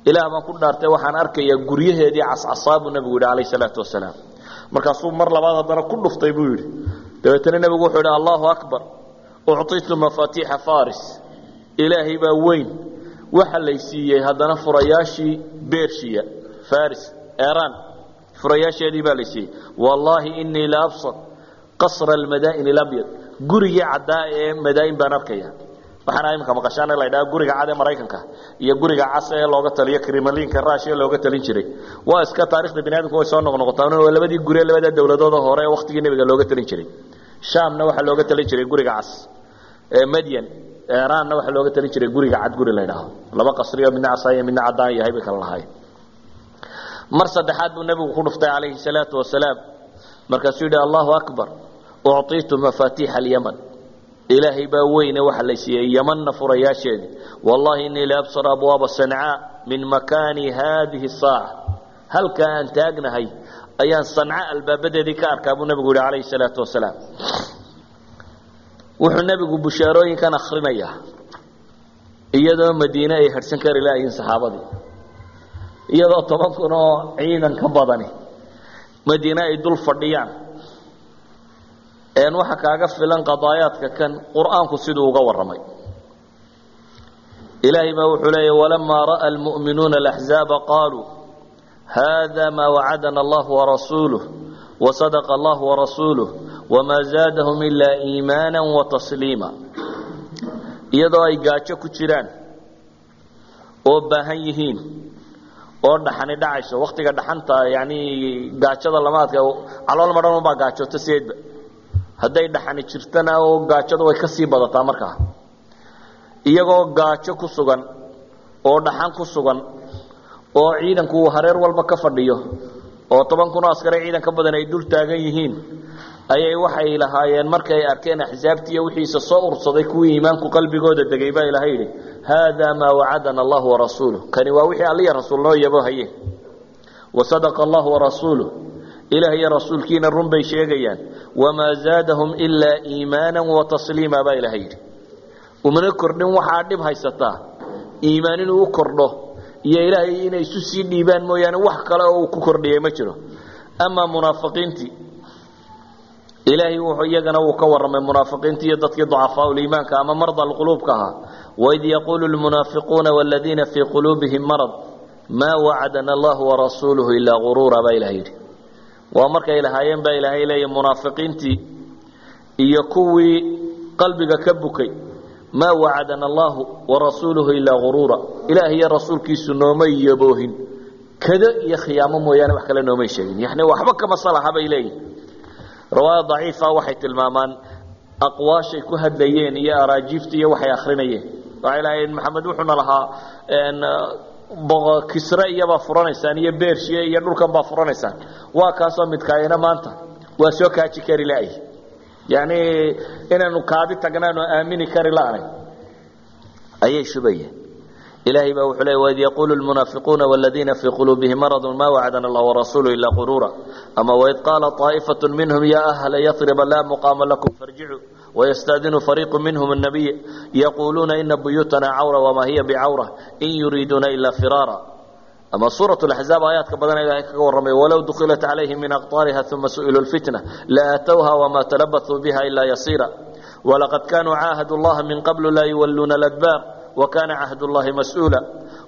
Ilaah baan ku dhaartay waxaan arkayaa guryaheedii cascasaa buu nebigu yidhi calayhi salaatu wasalaam. Markaasuu mar labaad haddana ku dhuftay buu yidhi dabeetana nebigu wuxuu yidhi allahu akbar. Ucطitu mafaatiixa faris. Ilaahay baa weyn. Waxa lay siiyey haddana furayaashii bershiya faris eran furayaasheedii baa lay siiyey. Wallaahi inii la absar qasra almadaa'in alabyad gurigii caddaa ee madaa'in baan arkaya waxaana imika maqashaan la ydhaha guriga cad ee maraykanka iyo guriga cas ee looga taliyo kremlinka rushia looga talin jiray. Waa iska taarikhda bini adamku way soo noqnoqotaan waa labadii guri labada dowladooda hore ee waktigii nebiga looga talin jiray. Shaamna waxaa looga talin jiray guriga cas. Madyan iranna waxaa looga talin jiray guriga cad guri la ydhaho laba qasriyo midna casaya midna caddaan yahay bay kala lahaayeen. Mar saddexaad buu nebigu ku dhuftay calayhi salaatu wasalaam. Markaasuu yidhi allahu akbar ucطitu mafaatiixa alyaman ilaahay baa weyne waxa la siiyey yamanna furayaasheedii wallahi inii la absar abwaaba sancaa min makaani haadihi saaca halkaa aan taagnahay ayaan sanca albaabadeedii ka arkaa buu nebigu yihi calayhi salaatu wasalaam. Wuxuu nebigu bushaarooyinkan akrinayaa iyadoo madiine ay harhsan kari laayihiin saxaabadii. Iyadoo toban kun oo ciidan ka badani madiine ay dul fadhiyaan waxa kaaga filan qadaayaadka kan qur'aanku siduu uga warramay. Ilaahay baa wuxuu leeya walamaa ra'a almu'minuuna alaxzaaba qaaluu hada maa wacadana allah warasuuluh wasadaqa allah warasuuluh wamaa zaadahum ilaa iimaana watasliima iyadoo ay gaajo ku jiraan oo baahan yihiin oo dhaxani dhacayso waktiga dhaxanta yani gaajada lamaadka calool madhan unbaa gaajoota sideedba hadday dhaxani jirtana oo gaajadu way ka sii badataa markaa iyagoo gaajo ku sugan oo dhaxan ku sugan oo ciidanku uu hareer walba ka fadhiyo oo toban kun oo askare ciidan ka badan ay dul taagan yihiin ayay waxay lahaayeen markay arkeen axsaabtiiyo wixiisa soo ursaday kuwii iimaanku qalbigooda degay baa ilahay yidhi haadaa maa wacadana allahu warasuuluh kani waa wixii alliya rasuul noo yabo haye. Wasadaqa allahu warasuuluh ilaah iyo rasuulkiina run bay sheegayaan. Wamaa zaadahum ilaa iimaana watasliima baa ilahay yidhi. Umana kordhin waxaa dhib haysataa. Iimaan inuu u kordho iyo ilaahay inay isu sii dhiibaan mooyaane wax kale oo uu ku kordhiyay ma jiro. Amaa munaafiqiintii ilaahay wuxuu iyagana uu ka warramay munaafiqiintii iyo dadkii ducafaau liimaanka ama marda alquluubka ahaa. Waid yaquulu lmunaafiquuna waladiina fii quluubihim marad maa wacadana allahu warasuuluhu ilaa guruura baa ilahay yidhi waa markay lahaayeen baa ilaahay leeya munaafiqiintii iyo kuwii qalbiga ka bukay. Maa wacadana allahu warasuuluhu ilaa guruura ilaah rasuulkiisu noomay yaboohin. Kado iyo khiyaamo mooyaane wax kale noomay sheegin. Yani waxba kama salaha bay leeyihiin riwaaya daciifa waxay tilmaamaan aqwaashay ku hadlayeen iyo araajiifta iyo waxay akrinayeen waxay lahaayeen maxamed wuxuuna lahaa kisre iyobaa furanaysaan iyo bershiya iyo dhulkan baa furanaysaan. Waa kaasoo midkaayana maanta waa soo kaaji kari laay yani inaanu kaadi tagnaanu aamini kari laanay ayay shubayeen. Ilahay baa wuxuu le waid yaquulu lmunaafiquuna wladiina fii quluubihim maradu ma wacdana allah warasuulu ilaa quruura. Ama waid qaala طaa'ifaة minhum ya ahla yadriba laa muqaama lakum farjicuu ويستأذن فريق منهم النبي يقولون إن بيوتنا عورة وما هي بعورة إن يريدون إلا فرارا أما سورة الأحزاب آيات كبدنا إلهي كورمي ولو دخلت عليهم من أقطارها ثم سئلوا الفتنة لأتوها وما تلبثوا بها إلا يصيرا ولقد كانوا عاهدوا الله من قبل لا يولون الأدبار وكان عهد الله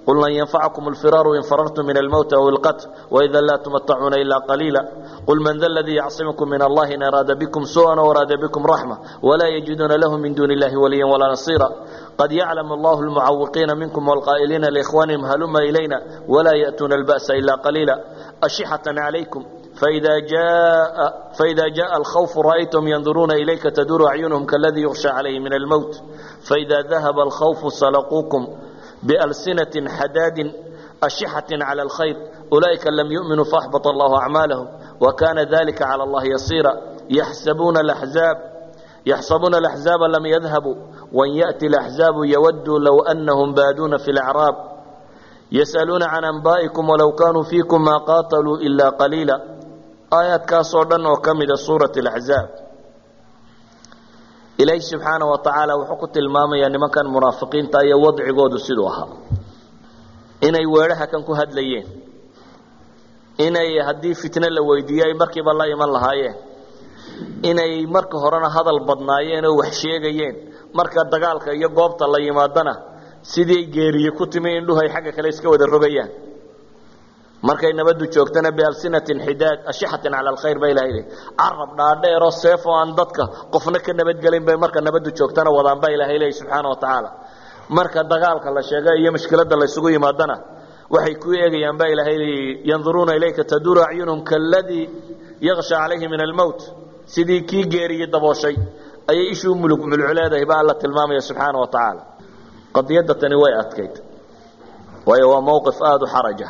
مسؤولا قل لن ينفعكم الفرار إن فررتم من الموت أو القتل وإذا لا تمتعون إلا قليلا قل من ذا الذي يعصمكم من الله إن أراد بكم سوءا وأراد بكم رحمة ولا يجدون له من دون الله وليا ولا نصيرا قد يعلم الله المعوقين منكم والقائلين لإخوانهم هلم إلينا ولا يأتون البأس إلا قليلا أشحة عليكم فإذا جاء, فإذا جاء الخوف رأيتم ينظرون إليك تدور أعينهم كالذي يغشى عليه من الموت فإذا ذهب الخوف سلقوكم balsinatin xadaadin ashixatin cala alkhayr ulaaika lam yuminuu faxbat allahu acmaalahum wakana dalika cala allahi yasiira yaxsabuuna alaxzaaba lam yadhabuu wan yaأti alaxzaabu yawaduu low anahum baaduuna fi lacraab yasaluuna can anbaa'ikum walow kaanuu fiikum maa qaataluu ila qaliila aayaadkaasoo dhan oo ka mida suurat alaxzaab ilaahi subxaana wa tacaala wuxuu ku tilmaamayaa nimankan munaafiqiinta iyo wadcigoodu siduu ahaa. Inay weedhaha kan ku hadlayeen. Inay haddii fitno la weydiiyo ay markiiba la iman lahaayeen inay marka horena hadal badnaayeen oo wax sheegayeen. Marka dagaalka iyo goobta la yimaadana sidii geeriye ku timi indhuhu ay xagga kale iska wada rogayaan markay nabadu joogtana bialsinatin xidaad ashixatin cala alkhayr ba ilahay carab dhaadheeroo seef oo aan dadka qofna ka nabadgelin bay marka nabadu joogtana wadaan ba ilahay leey subxaana wa tacaala. Marka dagaalka la sheega iyo mushkilada la isugu yimaadana waxay ku eegayaan ba ilahay leey yanduruuna ilayka taduru acyunhum kaladii yaksha calayhi min almowt sidii kii geeriye dabooshay ayay ishuu mulug mulculeedahay ba alla tilmaamaya subxaana wa tacaala. Qadiyadda tani way adkayd waayo waa mowqif aada u xaraja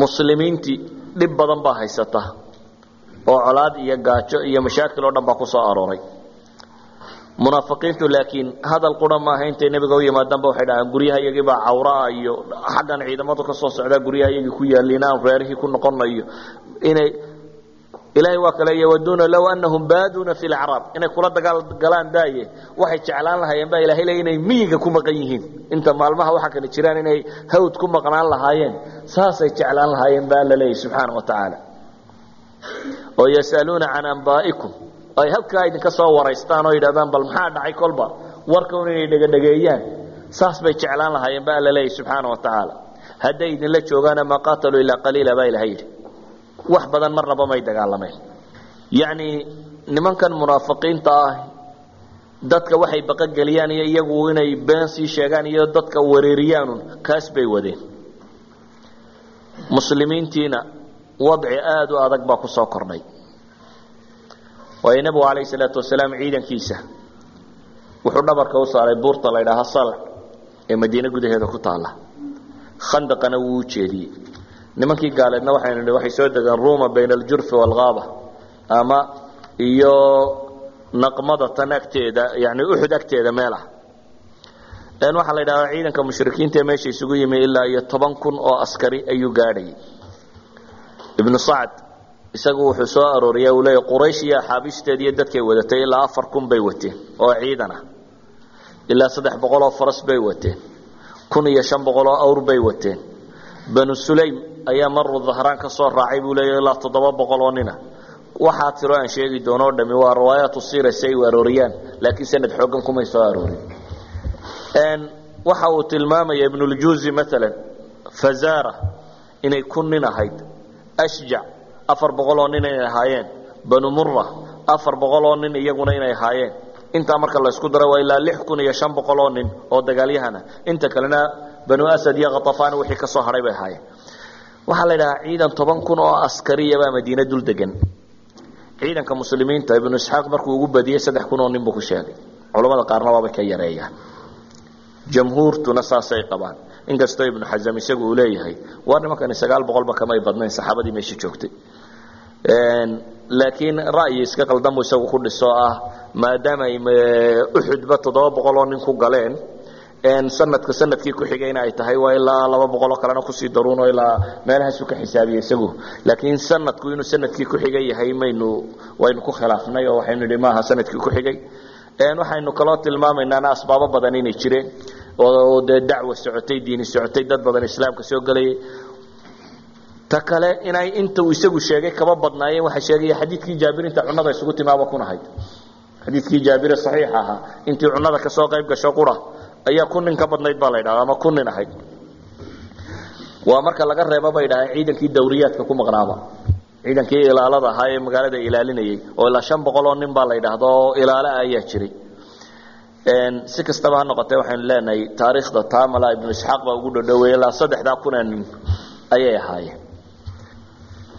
muslimiintii dhib badan baa haysata oo colaad iyo gaajo iyo mashaakil oo dhan baa ku soo arooray. Munaafiqiintu laakiin hadal qura maaha intay nebiga u yimaadaanba waxay dhahaan guryaha iyagiibaa cawraa iyo xaggan ciidamadu ka soo socdaa guryaha iyagii ku yaaliin aan reerihii ku noqonayo inay ilaahay waa kale yawaduuna low anahum baaduuna fi lacraab inay kula dagaal galaan daaye waxay jeclaan lahaayeen baa ilahay le inay miyiga ku maqan yihiin. Inta maalmaha waxaa kale jiraan inay hawd ku maqnaan lahaayeen. Saasay jeclaan lahaayeen baa alla leeyahy subxaana wa tacaala. Oo yasaluuna can ambaa'ikum ay halkaa idinka soo waraystaan oo yidhahdaan bal maxaa dhacay kolba? Warka un inay dhegadhegeeyaan saas bay jeclaan lahaayeen baa alla leeyahy subxaana wa tacaala. Hadday idinla joogaana maa qaataluu ilaa qaliila baa ilahay yidhi wax badan marnaba may dagaalameen. Yacni nimankan munaafiqiinta ah dadka waxay baqogeliyaan iyo iyagu inay been sii sheegaan iyo dadka wareeriyaanun kaas bay wadeen. Muslimiintiina wadci aada u adag baa ku soo kordhay. Waayo nebigu calayhi salaatu wasalaam ciidankiisa wuxuu dhabarka u saaray buurta la ydhaaha salc ee madiine gudaheeda ku taalla. Khandaqana wuu u jeediyey nimankii gaaleedna waxaynu nihi waxay soo degeen ruuma bayna aljurfi waalghaaba ama iyo naqmada tan agteeda yani uxud agteeda meel ah waxaa la yidhahdaa ciidanka mushrikiinta ee meesha isugu yimi ilaa iyo toban kun oo askari ayuu gaadhayay ibnu sacd isagu wuxuu soo arooriya uu leeya quraysh iyo axaabiisteed iyo dadkay wadatay ilaa afar kun bay wateen oo ciidan ah ilaa saddex boqol oo faras bay wateen kun iyo shan boqol oo awr bay wateen banu sulaym ayaa maru dahraan ka soo raacay buu leeya ilaa toddoba boqol oo nina. Waxaa tiro aan sheegi doono o dhami waa riwaayaatu siira si ay u arooriyaan laakiin sanad xoogan kumay soo aroorin. Waxa uu tilmaamaya ibnuljuzi maalan fazara inay kun nin ahayd. Ashjac afar boqol oo nin inay ahaayeen. Banu mura afar boqol oo nin iyaguna inay ahaayeen intaa marka laysku daro waa ilaa lix kun iyo shan boqol oo nin oo dagaalyahana. Inta kalena banu asad iyo khatafaan wixii ka soo hadhay bay ahaayeen. Waxaa la yidhahaa ciidan toban kun oo askariya baa madiine dul degan ciidanka muslimiinta ibnu isxaaq markuu ugu badiyey saddex kun oo nin buu ku sheegay. Culamada qaarna waabay ka yareeyaan jamhuurtuna saasay qabaan. Inkastoo ibnu xasam isagu uu leeyahay war nimankani sagaal boqolba kamay badnayn saxaabadii meesha joogtay laakiin ra'yi iska qaldan buu isagu ku dhiso ah maadaama ay uxudba toddoba boqol oo nin ku galeen. Sanadka sannadkii ku xigayna ay tahay waa ilaa laba boqoloo kalena ku sii daruuno ilaa meelahaasu ka xisaabiye isagu. Laakiin sanadku inuu sannadkii ku xigay yahay maynu waynu ku khilaafnay oo waxaynu idhi maaha sannadkii ku xigay. Waxaynu kaloo tilmaamaynaana asbaabo badan inay jireen oo dee dacwa socotay diini socotay dad badan islaamka soo gelayay ta kale inay inta uu isagu sheegay kaba badnaayeen waxaa sheegaya xadiidkii jaabir inta cunada isugu timaaba kun ahayd xadiidkii jaabire saxiix ahaa intii cunada ka soo qayb gasho qura ayaa kun nin ka badnayd baa la ydhahda ama kun nin ahayd. Waa marka laga reeba bay dhahaan ciidankii dawriyaadka ku maqnaaba ciidankii ilaalada ahaa ee magaalada ilaalinayay oo ilaa shan boqol oo nin baa la yidhaahda oo ilaala ayaa jiray. Si kastaba ha noqotee waxaynu leenahay taariikhda taamala ibnu isxaaq baa ugu dhodhoweeyey ilaa saddexdaa kunee nin ayay ahaayeen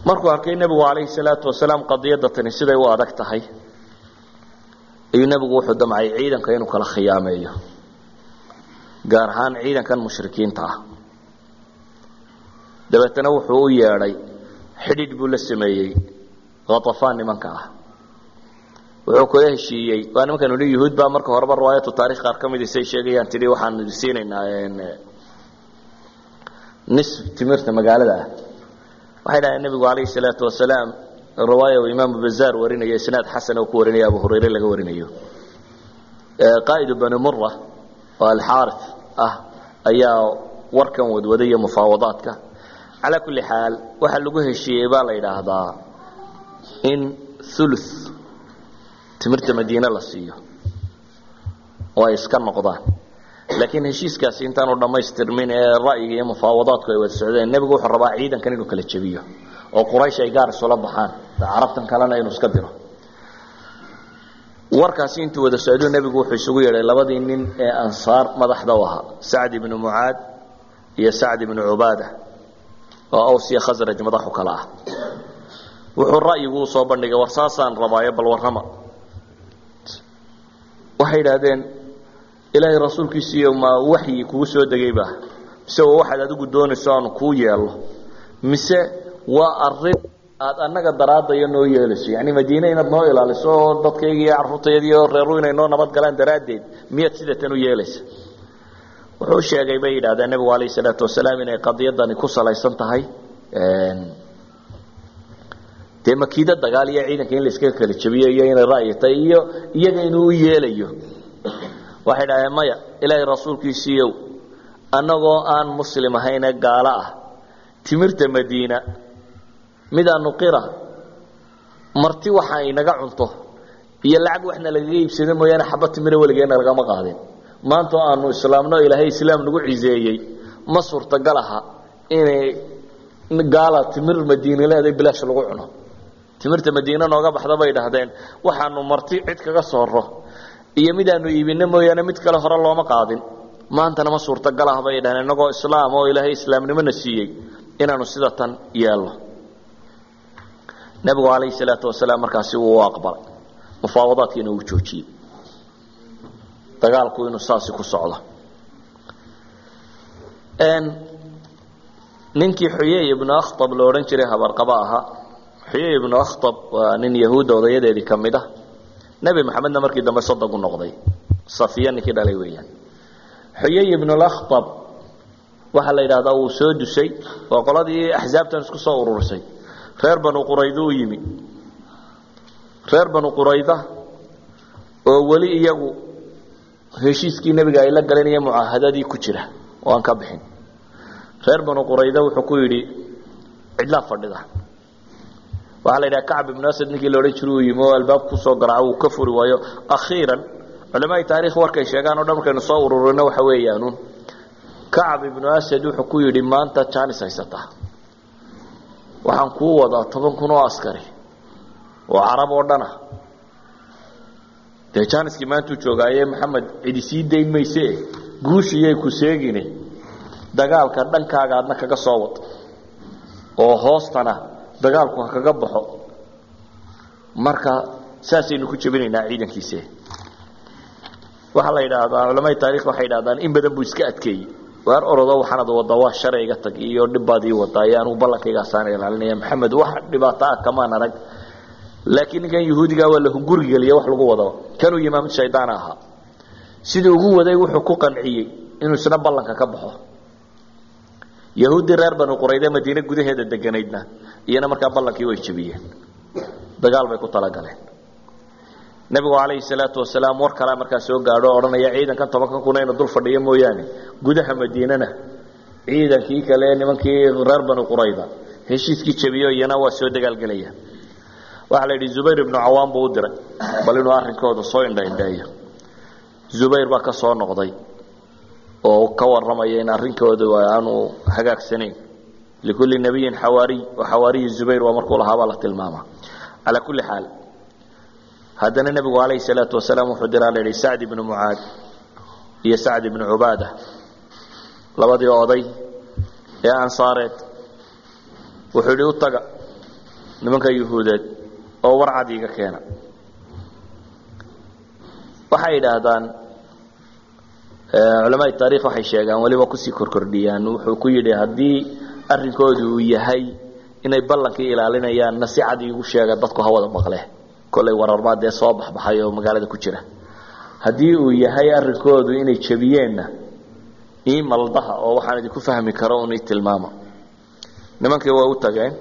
markuu arkay nebigu calayhi salaatu wasalaam qadiyadda siday u adag tahay ayuu nebigu wuxuu damcay ciidanka inuu kala khiyaameeyo gaar ahaan ciidankan mushrikiinta ah. Dabeetana wuxuu u yeedhay xidhiidh buu la sameeyey khatafaan nimanka ah. Wuxuu kula heshiiyey waa nimankan hi yuhuud baa marka horeba riwaayatu taarikh qaar ka mid say sheegayaan tidhi waxaan siinaynaa nis timirta magaalada ah waxay dhaheen nebigu calayhi salaatu wasalaam riwaaya uu imaamu bazaar warinayo isnaad xasan oo ku warinaya abu hurayre laga warinayo. Qaa'idu bani mura oo alxaari ah ayaa warkan wadwaday iyo mufaawadaadka. Calaa kulli xaal waxaa lagu heshiiyey baa la yidhaahdaa in ulu timirta madiine la siiyo. Oo ay iska noqdaan laakiin heshiiskaasi intaanu dhammaystirmin ee ra'yiga iyo mufaawadaadku ay wada socdeen nebigu wuxuu rabaa ciidankan inuu kala jebiyo oo quraysh ay gaar isula baxaan. Carabtan kalena inuu iska diro. Warkaasi intuu wada socdo nebigu wuxuu isugu yeedhay labadii nin ee ansaar madaxda u ahaa sacd ibnu mucaad iyo sacd ibnu cubaada oo aws iyo khasraj madaxu kale ah. Wuxuu ra'yigu u soo bandhigay war saasaan rabaayo bal warrama waxay idhaahdeen ilaahay rasuulkiisiiyo ma waxyi kugu soo degayba mise waa waxaad adigu doonayso aanu kuu yeelno mise waa arrin aad annaga daraadayo noo yeelayso yani madiine inaad noo ilaaliso oo dadkayga iyo caruurtayda iyo reeru inay noo nabad galaan daraaddeed miyaad sida tan u yeelaysa? Wuxuu sheegay bay yidhahdeen nebigu alayh salaatu wasalaam inay qadiyadani ku salaysan tahay dee makiida dagaal iyo ciidanka in la kala jabiyo iyo inay ra'yi tahay iyo iyaga inuu u yeelayo waxay dhahdeen maya ilaahay rasuulkiisiiyow annagoo aan muslim ahayn ee gaalo ah. Timirta madiina midaanu qira. Marti waxa inaga cunto. Iyo lacag waxna lagaga iibsado mooyaane xaba timira weligeena lagama qaadin. Maantao aanu islaamno ilaahay islaam nagu ciseeyey ma suurtagal aha inay gaala timir madiine leeday bilaash lagu cuno. Timirta madiine nooga baxda bay dhahdeen waxaanu marti cid kaga sooro iyo midaanu iibino mooyaane mid kale hore looma qaadin. Maantana ma suurtagal ah bay dhahdeen inagoo islaam oo ilaahay islaamnimona siiyey inaanu sida tan yeelno nabigu calayhi salaatu wasalaam markaasi wuu aqbalay. Mufaawadaadkiina uu joojiyey. Dagaalku inuu saasi ku socdo. Ninkii xuyey ibnu akhtab la odhan jiray habarqaba ahaa xuyey ibnu akhtab waa nin yahuudda odayadeedii ka mid ah nebi maxamedna markii dambe soddonku noqday. Safiya ninkii dhalay weeyaan. Xuyey ibnulakhtab waxaa la yidhahdaa wuu soo dusay waa qoladii axsaabtan isku soo ururisay reer banu qurayda u yimi. Reer banu qurayda oo weli iyagu heshiiskii nebiga ay la galeen iyo mucaahadadii ku jira oo aan ka bixin. Reer banu qurayda wuxuu ku yidhi cidlaa fadhida waxaa la yidhaha kacb ibnu asad ninkii la odhan jira uu yimi oo albaab ku soo garaaco uu ka furi waayo. Akhiiran culamaai taarikh warkay sheegaan o dhan markaynu soo ururino waxa weeyaanuun kacb ibnu asad wuxuu ku yidhi maanta jaanis haysataa waxaan kuu wadaa toban kun oo askari oo carab oo dhan ah dee jaaniskii maantuu joogaaye maxamed cidi sii dayn mayse guushiyay ku seegine. Dagaalka dhankaaga adna kaga soo wad. Oo hoostana dagaalku ha kaga baxo. Marka saasaynu ku jebinaynaa ciidankiise. Waxaa la yidhaahdaa culamada taarikh waxay yidhahdaan in badan buu iska adkeeyey. Waar orodo waxaanad wadda waa sharayga tag iyo dhibbaad ii wadaa iyo anugu ballankaygaasaan ilaalinaya. Maxamed wax dhibaato ah kamaan arag. Laakiin ninkan yahuudigaa waa la hungurigeliya wax lagu wadaba kanuu yimaamid shaydaan ahaa. Sidii ugu waday wuxuu ku qanciyey inuu isna ballanka ka baxo yahuuddii reer banu qurayde madiine gudaheeda deganaydna iyana markaa ballankii way jebiyeen. Dagaal bay ku talagaleen. Nabigu calayhi salaatu wasalaam war kalea markaa soo gaadho o odhanaya ciidankan tobankan kuna inu dul fadhiyo mooyaane gudaha madiinana ciidankii kale nimankii reer banu qurayda heshiiskii jebiyo iyana waa soo dagaalgelaya waxaa la yidhi zubayr ibnu cawaan buu u diray bal inuu arrinkooda soo indhaindheeyo zubayr baa ka soo noqday oo ka warramaya in arrinkooda aanu hagaagsanayn. Likulli nabiyin xawaariy oo xawaariyi zubayr waa markuu lahaabaa la tilmaama. Calaa kulli xaal haddana nebigu calayhi salaatu wasalaam wuxuu diraa la yidhi sacd ibnu mucaad iyo sacd ibnu cubaada. Labadii oday ee ansaareed wuxuu yidhi u taga nimanka yuhuudeed oo warcad iiga keena. Waxay yidhaahdaan culamaai taarikh waxay sheegaan weliba ku sii korkordhiyaan wuxuu ku yidhi haddii arrinkoodu uu yahay inay ballankii ilaalinayaanna si cad iigu sheega dadku ha wada maqle. Kollay wararbaa dee soo baxbaxay oo magaalada ku jira. Haddii uu yahay arrinkoodu inay jebiyeenna ii maldaha oo waxaan idinku fahmi karo un ii tilmaama nimankii way u tageen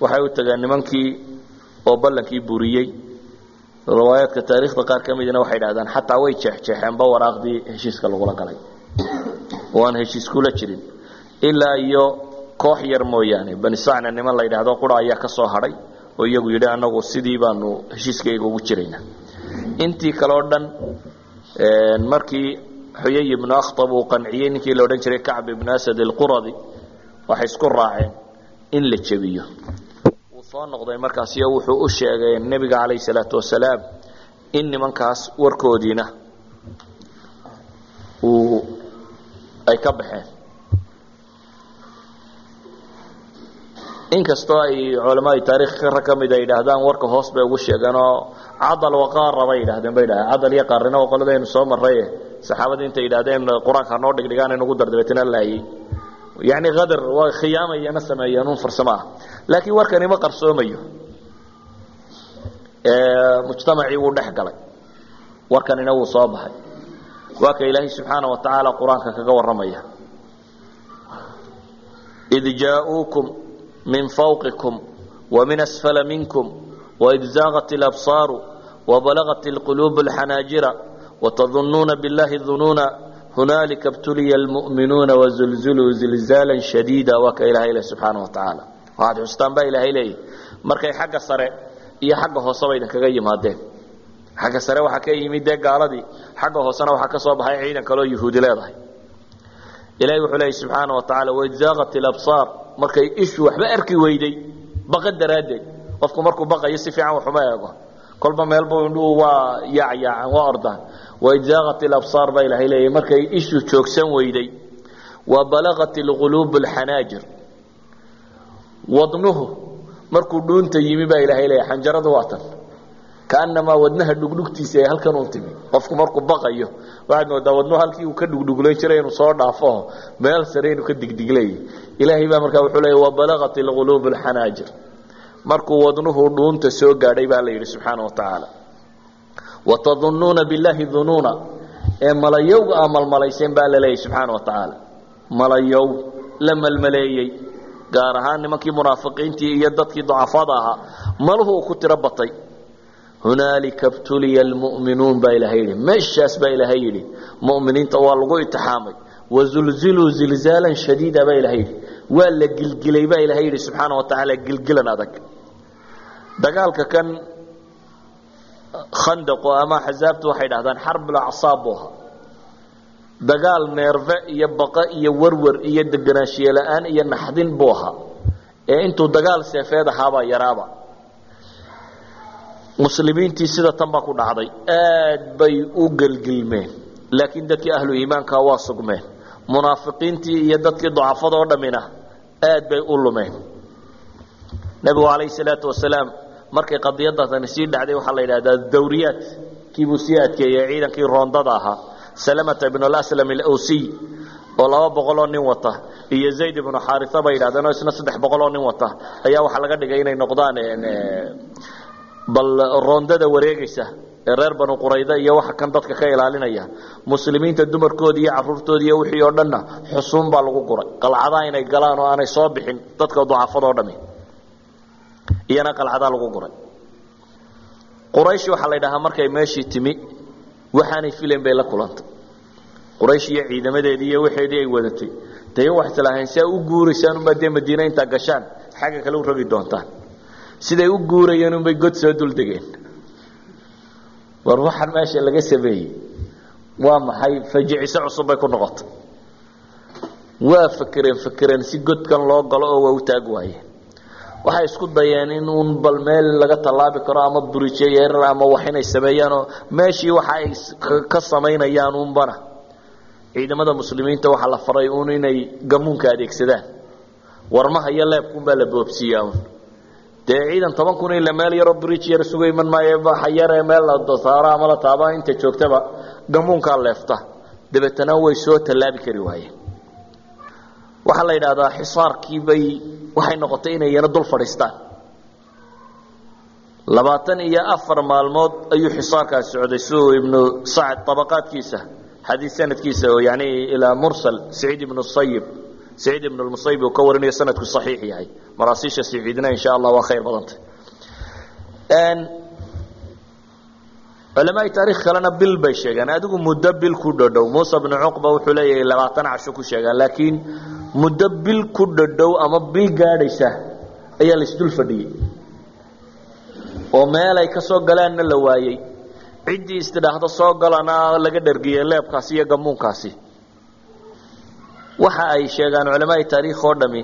waxay u tageen nimankii oo ballankii buriyey riwaayaadka taarikhda qaar ka midina waxay dhahdaan xataa way jeexjeexeenba waraaqdii heshiiska lagula galay. Oo aan heshiis kula jirin. Ilaa iyo koox yar mooyaane bani sacna niman la yidhaahdo qura ayaa ka soo hadhay oo iyagu yidhi annagu sidii baanu heshiiskayga ugu jiraynaa intii kale oo dhan markii xuyay ibnu akhtab uu qanciyey ninkii la odhan jiray kacb ibnu asad alquradi waxay isku raaceen in la jebiyo soo noqday markaasiyo wuxuu u sheegay nebiga calayhi salaatu wasalaam in nimankaas warkoodiina uu ay ka baxeen. Inkastoo ay culamaai taarikh rag ka mid a yidhaahdaan warka hoos bay ugu sheegeen oo cadal waqaara bay yidhahdeen bay dhahdeen cadal iyo qaarina oo qoladaynu soo marraye saxaabadii intay yidhahdeen qur'aanka noo dhigdhigaan inagu dardabeetna laayey yani qadar waa khiyaamayana sameeyeen un farsamo ah laakiin warkani ma qarsoomayo. Mujtamacii wuu dhex galay. Warkanina wuu soo baxay. Waa ka ilaahay subxaana wa tacaala qur'aanka kaga warramaya. Id jaauukum min fawqikum wamin asfala minkum waid zaaqat alabsaaru wabalagat alquluubu alxanaajira watadunnuuna billahi dunuuna hunaalika btuliya almu'minuuna wazulzuluu zilzaala shadiida. Waa ka ilahay leh subxaana wa tacaala waxaad xustaan baa ilaahay leeyahy markay xagga sare iyo xagga hooseba idinkaga yimaadeen. Xagga sare waxaa ka yimid dee gaaladii xagga hoosena waxaa ka soo baxay ciidan kaloo yuhuudi leedahay. Ilahay wuxuu leeyay subxaana wa tacala waid zaaqat alabsaar. Markay ishu waxba arki weyday baqa daraaddeed. Qofku markuu baqayo si fiican waxuma eego. Kolba meelbu indhuhu waa yaacyaacaan waa ordaan waid zaaqat alabsaar baa ilaahay leeyahy markay ishu joogsan weyday. Wa balagat alquluubu alxanaajir wadnuhu markuu dhuunta yimi baa ilaahay leeyahy xanjaradu waa tan. Kaanamaa wadnaha dhugdhugtiisa ee halkan un timi qofku markuu baqayo waxaad moodaa wadnuhu halkii uu ka dhugdhuglayn jiray inuu soo dhaafo meel sare inuu ka digdigleeyay ilaahay baa markaa wuxuu leeyahy wabalagat alquluubu alxanaajir markuu wadnuhu dhuunta soo gaadhay baa la yidhi subxaana wa tacaala. Watadunnuuna billaahi dunuuna ee malayowga aa malmalayseen baa la leeyahy subxaana wa tacaala. Malayow la malmaleeyey gaar ahaan nimankii munaafiqiintii iyo dadkii ducafada ahaa maluhu uu ku tiro batay. Hunaalika btuliya almu'minuun baa ilaahay yidhi. Meeshaas baa ilaahay yidhi. Mu'miniinta waa lagu itixaamay. Wazulziluu zilzaalan shadiida baa ilahay yidhi. Waa la gilgilay baa ilahay yidhi. Subxaana wa tacaala gilgilan adag. Dagaalka kan khandaqo ama axsaabtu waxay dhahdaan xarbulacsaab buu ahaa dagaal neerfe iyo baqa iyo warwar iyo deganaanshiye la'aan iyo naxdin buu ahaa. Ee intuu dagaal seefeed ahaabaa yaraaba. Muslimiintii sida tan baa ku dhacday. Aad bay u gelgilmeen. Laakiin dadkii ahlu iimaanka waa sugmeen. Munaafiqiintii iyo dadkii ducafada oo dhammina aad bay u lumeen. Nebigu calayhi salaatu wasalaam markay qadiyadaasani sii dhacday waxaa la yidhahdaa dawriyaad. Kiibuu sii adkeeyey ciidankii roondada ahaa salamata ibn alaslam alawsiy oo laba boqoloo nin wata iyo zayd ibnu xaarisa bay yidhahdeen oo isna saddex boqoloo nin wata. Ayaa waxaa laga dhigay inay noqdaan bal roondada wareegaysa ee reer banu qurayda iyo waxa kan dadka ka ilaalinaya. Muslimiinta dumarkoodi iyo caruurtoodi iyo wixii oo dhanna xusuun baa lagu guray. Qalcadaa inay galaan oo aanay soo bixin dadka ducafadoo dhami. Iyana qalcadaa lagu guray. Quraysh waxaa la ydhahaa markay meeshii timi waxaanay filayn bay la kulantay quraysh iyo ciidamadeedii iyo waxeedii ay wadatay. Dayo wax islaahayn si a u guuraysaan unbaa dee madiine intaa gashaan xagga kale u rogi doontaan. Siday u guurayeen unbay god soo duldegeen war waxaan meesha laga sameeyey. Waa maxay? Fajiciso cusub bay ku noqotay. Waa fakereen fakereen si godkan loo galo oo waa u taag waayeen waxay isku dayeen in uun bal meel laga tallaabi karo ama burijo ama wax inay sameeyaanoo meeshii waxa ay ka samaynayaan unbana ciidamada muslimiinta waxaa la faray uun inay gamuunka adeegsadaan. Warmaha iyo leebkuunbaa la boobsiiyaa un dee ciidan toban kun ila meel yaroo bridge yar suga iman maayo waxa yaree meel la saaro ama la taaba inta joogtaba gamuunkaa leefta. Dabeetana way soo tallaabi kari waayeen waxaa la yidhaahdaa xisaarkii bay waxay noqotay inay yana dul fadhiistaan. Labaatan iyo afar maalmood ayuu xisaarkaas socday siduu ibnu sacd abaqaadkiisa xadiis sanadkiisa oo yani ilaa mursal saciid ibnu sayib saciid ibn lmusayib uu ka warinayo sanadku saxiix yahay. Maraasiisha siciidna insha allah waa khayr badanta. Culamaai taarikh kalena bil bay sheegaan. Adigu muddo bil ku dhodhow. Muusa bnu cuqba wuxuu leeyahay labaatan casho ku sheegaan. Laakiin muddo bil ku dhodhow ama bil gaadhaysa ayaa la isdul fadhiyey oo meelay ka soo galaanna la waayey ciddii istidhaahdo soo galana laga dhergiyey leebkaasi iyo gamuunkaasi waxa ay sheegaan culamaai taariikh oo dhami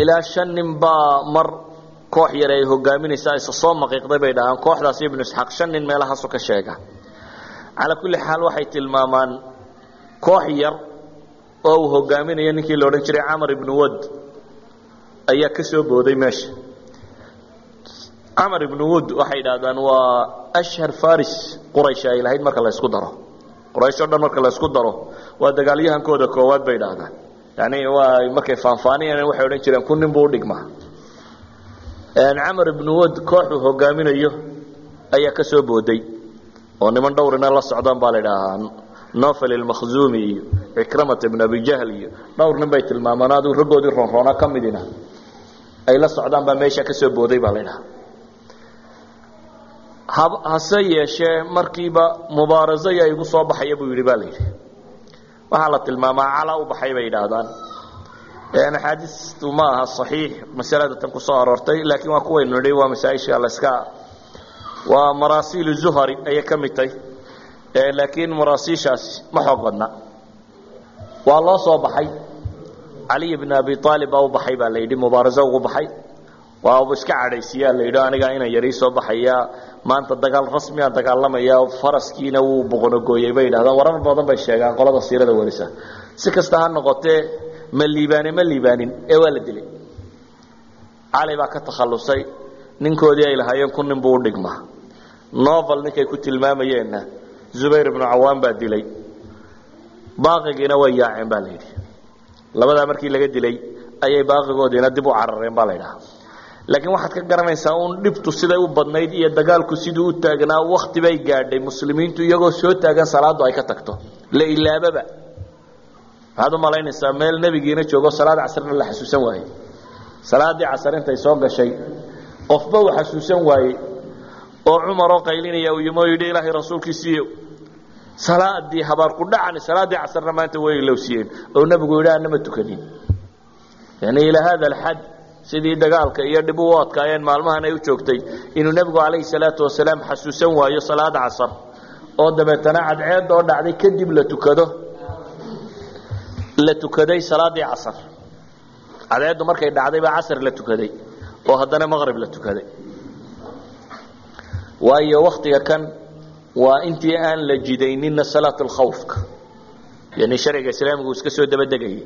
ilaa shan nin baa mar koox yar ay hogaaminaysa isa soo maqiiqday bay dhahaan. Kooxdaasi ibnu isxaaq shan nin meelahaasu ka sheega. Calaa kulli xaal waxay tilmaamaan koox yar oo uu hogaaminayo ninkii la odhan jiray camar ibnu wad ayaa ka soo booday meesha camar ibnu wad waxay idhahdaan waa ashhar faris. Quraysh ay lahayd marka la ysku daro. Quraysh o dhan marka la ysku daro waa dagaalyahankooda koowaad bay idhaahdaan yani waa markay faanfaaniyeen waxay odhan jireen kun nin buu udhigmaa camar ibnu wad kooxuu hogaaminayo ayaa ka soo booday. Oo niman dhowrina la socdaan baa la idhaahaa nofel ilmakhzumi iyo cikramat ibn abi jahl iyo dhowr nin bay tilmaamaan aduu raggoodii ronroona ka midina. Ay la socdaan baa meesha ka soo booday baa la idhahaa hase yeeshee markiiba mubaaraso yaa igu soo baxaya buu yidhi ba la yidhi. Waxaa la tilmaamaa cala u baxay bay yidhaahdaan. Axaadiistu ma aha صaxiix masalada tan ku soo aroortay laakiin waa kuwaynu nidhi waa masaaisha laska waa maraasiil zuhari ayay ka mid tahay. Laakiin maraasiishaasi ma xoog badna. Waa loo soo baxay. Caliy bn abi aalib baa u baxay baa la yidhi mubaaraso ugu baxay. Waa iska cadhaysiyaa la yidhi anigaa inan yarii soo baxaya maanta dagaal rasmiaa dagaalamaya faraskiina wuu boqonogooyey bay yidhahdaan. Warar badan bay sheegaan qolada siirada warisa. Si kasta ha noqotee ma liibaane ma liibaanin. Ee waa la dilay. Cali baa ka takhallusay. Ninkoodii ay lahaayeen kun nin buu u dhigmaa novel ninkay ku tilmaamayeenna zubayr ibnu cawaan baa dilay. Baaqigiina way yaaceen baa la yidhi. Labadaa markii laga dilay ayay baaqigoodiina dib u carareen baa la ydhaha laakiin waxaad ka garanaysaa uun dhibtu siday u badnayd iyo dagaalku siduu u taagnaa wakti bay gaadhay. Muslimiintu iyagoo soo taagan salaadu ay ka tagto. La ilaababa. Waxaad u malaynaysaa meel nebigiina joogo salaad casrna la xasuusan waayey salaaddii casar intay soo gashay. Qofba uu xasuusan waayey oo cumaroo qaylinaya uu yimi oo yidhi ilaahay rasuulkiisiiyo salaadii habaar ku dhacani salaaddii casarna maanta way ilowsiyeen oo nebigu yidhi anama tukanin. Yani ilaa hada alxad sidii dagaalka iyo dhib u adkaayeen maalmahan ay u joogtay inuu nebigu calayhi salaatu wasalaam xasuusan waayo salaada casar oo dabeetana cadceed oo dhacday kadib la tukado. La tukaday salaadii casar. Cadceeddu markay dhacday baa casar la tukaday oo haddana maqrib la tukaday. Waayo waktiga kan waa intii aan la jidaynina salaat lkhawfka yani sharciga islaamigu iska soo dabadegayay.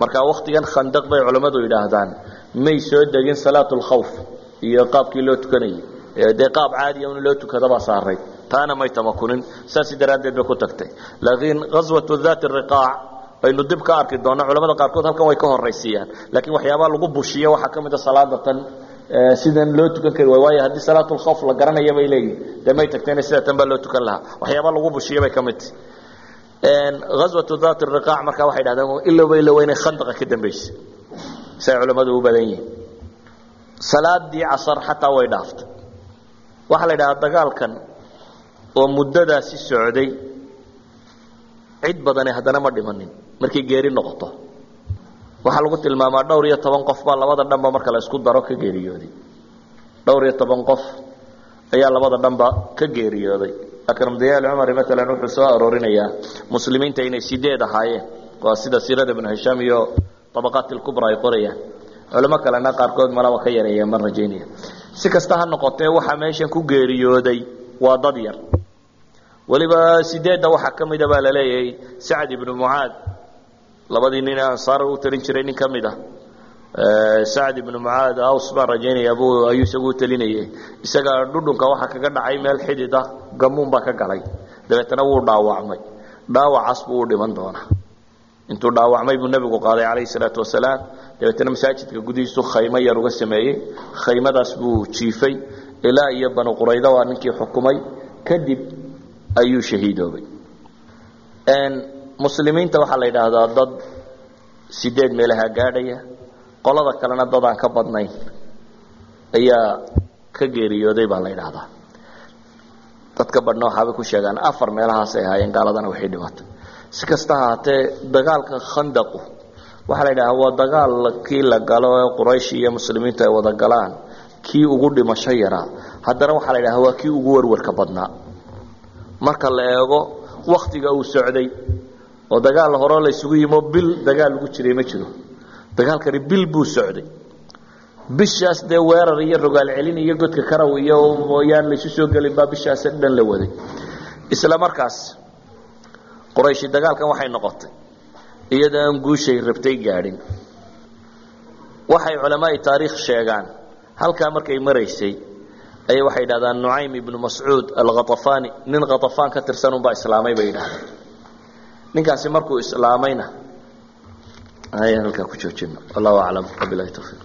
Marka waktigan khandaq bay culammadu yidhaahdaan may soo degin salaat lkhawf iyo qaabkii loo tukanayay. Dee qaab caadiya in loo tukadabaa saaray. Taana may tamakunin. Saas daraaddeed bay ku tagtay. Laakiin ghaswatu dhat riqaac aynu dib ka arki doona culamada qaarkood halkan way ka horaysiiyaan laakiin waxyaabaa lagu bushiyo waxaa ka mid a salaada tan sidan loo tukan kari waay waayo haddii salaatulkhawf la garanaya bay leeyihiin dee may tagtayna sida tan baa loo tukan lahaa. Waxyaabaa lagu bushiyo bay ka mid tahy ghaswatu dhat riqaac markaa waxay dhahdeen ilowba ilowa inay khandaqa ka dambaysay say culammadu u badan yihiin. Salaadii casar xataa way dhaaftay waxaa la yidhahdaa dagaalkan oo muddadaasi socday cid badani haddana ma dhimanin markay geeri noqoto. Waxaa lagu tilmaamaa dhowr iyo toban qof baa labada dhanba marka la isku daro ka geeriyooday dhowr iyo toban qof ayaa labada dhanba ka geeriyooday. Akram dayaal cumari maalan wuxuu soo aroorinayaa muslimiinta inay sideed ahaayeen. Waa sida siirada ibnu hishaam iyo tabaqaat ilkubra ay qorayaan culamo kalena qaarkood malaba ka yareeyeen ma rajaynaya si kasta ha noqotee waxaa meeshan ku geeriyooday waa dad yar. Weliba sideedda waxaa ka mida baa la leeyahay sacd ibnu mucaad labadii nin ansaar u talin jiray nin ka mid ah sacd ibnu mucaad aws baan rajaynaya bu ayuu isagu u talinayay isaga dhudhunka waxaa kaga dhacay meel xidid ah gamuun baa ka galay. Dabeetana wuu dhaawacmay. Dhaawacaas buu u dhiman doonaa intuu dhaawacmay buu nebigu qaaday calayhi salaatu wasalaam. Dabeetana masaajidka gudihiisu khaymo yar uga sameeyey. Khaymadaas buu jiifay. Ilaa iyo banu qurayda waa ninkii xukumay. Kadib ayuu shahiidoobay. Muslimiinta waxaa la yidhaahdaa dad sideed meelaha gaadhaya. Qolada kalena dad aan ka badnayn ayaa ka geeriyooday baa la yidhaahdaa. Dadka badhna waxaabay ku sheegaan afar meelahaasay ahaayeen gaaladana waxay dhimatay si kasta haatee dagaalka khandaqu. Waxaa la yidhahaa waa dagaal kii la galo ee quraysh iyo muslimiintu ay wada galaan. Kii ugu dhimasho yaraa haddana waxaa la yidhahaa waa kii ugu warwarka badnaa. Marka la eego waktiga uu socday oo dagaal hore la isugu yimo bil dagaal ugu jiray ma jiro. Dagaalkani bil buu socday. Bishaas dee weerar iyo rogaal celin iyo godka karaw iyo mooyaan laysu soo gelin baa bishaas dhan la waday. Isla markaas qurayshi dagaalkan waxay noqotay. Iyadoo guushay rabtay gaadhin. Waxay culamaai taariikh sheegaan. Halkaa markay maraysay ayay waxay yidhahdaan nucaym ibnu mascuud alkhatafani nin khatafaan ka tirsan unbaa islaamay bay yidhahdeen ninkaasi markuu islaamayna ayaan halkaa ku joojino wallahu aclam wabilahi tawfiiq